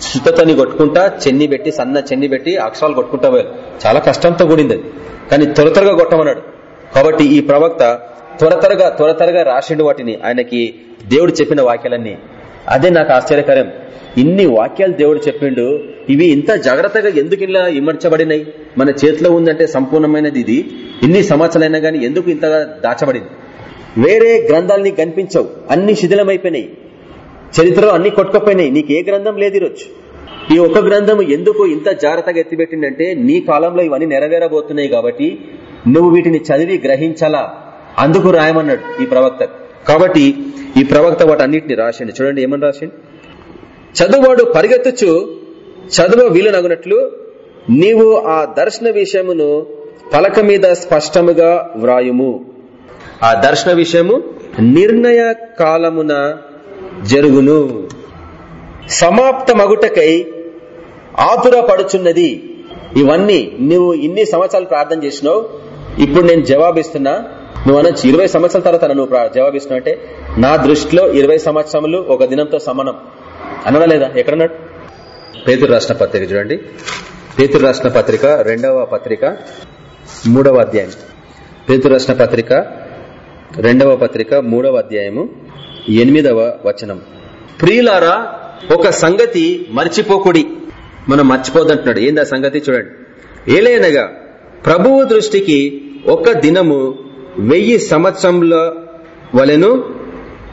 శుద్ధతని కొట్టుకుంటా చెన్ని పెట్టి సన్న చెన్ని పెట్టి అక్షరాలు కొట్టుకుంటా పోయారు చాలా కష్టంతో కూడింది అది. కానీ త్వర త్వరగా కొట్టమన్నాడు. కాబట్టి ఈ ప్రవక్త త్వర త్వరగా త్వర త్వరగా రాసిండు వాటిని. ఆయనకి దేవుడు చెప్పిన వాక్యాలన్నీ. అదే నాకు ఆశ్చర్యకరం. ఇన్ని వాక్యాలు దేవుడు చెప్పిండు ఇవి ఇంత జాగ్రత్తగా ఎందుకు ఇలా ఇమర్చబడినాయి? మన చేతిలో ఉందంటే సంపూర్ణమైనది ఇది. ఇన్ని సంవత్సరాలైనా గానీ ఎందుకు ఇంతగా దాచబడింది? వేరే గ్రంథాలని కనిపించవు. అన్ని శిథిలమైపోయినాయి. చరిత్రలో అన్ని కొట్టుకుపోయినాయి. నీకు ఏ గ్రంథం లేదు ఈరోజు. ఈ ఒక్క గ్రంథం ఎందుకు ఇంత జాగ్రత్తగా ఎత్తిపెట్టిందంటే నీ కాలంలో ఇవన్నీ నెరవేరబోతున్నాయి కాబట్టి నువ్వు వీటిని చదివి గ్రహించాలా? అందుకు రాయమన్నాడు ఈ ప్రవక్త. కాబట్టి ఈ ప్రవక్త వాటి అన్నింటినీ రాసిండు. చూడండి ఏమని రాసిండు? చదువువాడు పరిగెత్తుచు చదువు వీలునగునట్లు నీవు ఆ దర్శన విషయమును పలక మీద స్పష్టముగా వ్రాయుము. ఆ దర్శన విషయము నిర్ణయ కాలమున జరుగును. సమాప్త మగుటకై ఆతురపడుచున్నది. ఇవన్నీ నువ్వు ఇన్ని సంవత్సరాలు ప్రార్థన చేసినావు. ఇప్పుడు నేను జవాబిస్తున్నా. నువ్వు అనొచ్చు ఇరవై సంవత్సరాల తర్వాత నువ్వు జవాబిస్తున్నావు అంటే నా దృష్టిలో ఇరవై సంవత్సరములు ఒక దినంతో సమానం. అనడా లేదా ఎక్కడన్నాడు? పేతురు రాసిన పత్రిక చూడండి. పేతురు రాసిన పత్రిక రెండవ పత్రిక మూడవ అధ్యాయం. పేతురు రాసిన పత్రిక రెండవ పత్రిక మూడవ అధ్యాయము ఎనిమిదవ వచనం. ప్రియులారా ఒక సంగతి మర్చిపోకుడి. మనం మర్చిపోదంటున్నాడు. ఏంది సంగతి? చూడండి. ఏలైనగా ప్రభువు దృష్టికి ఒక దినము వెయ్యి సంవత్సరంలో వలెను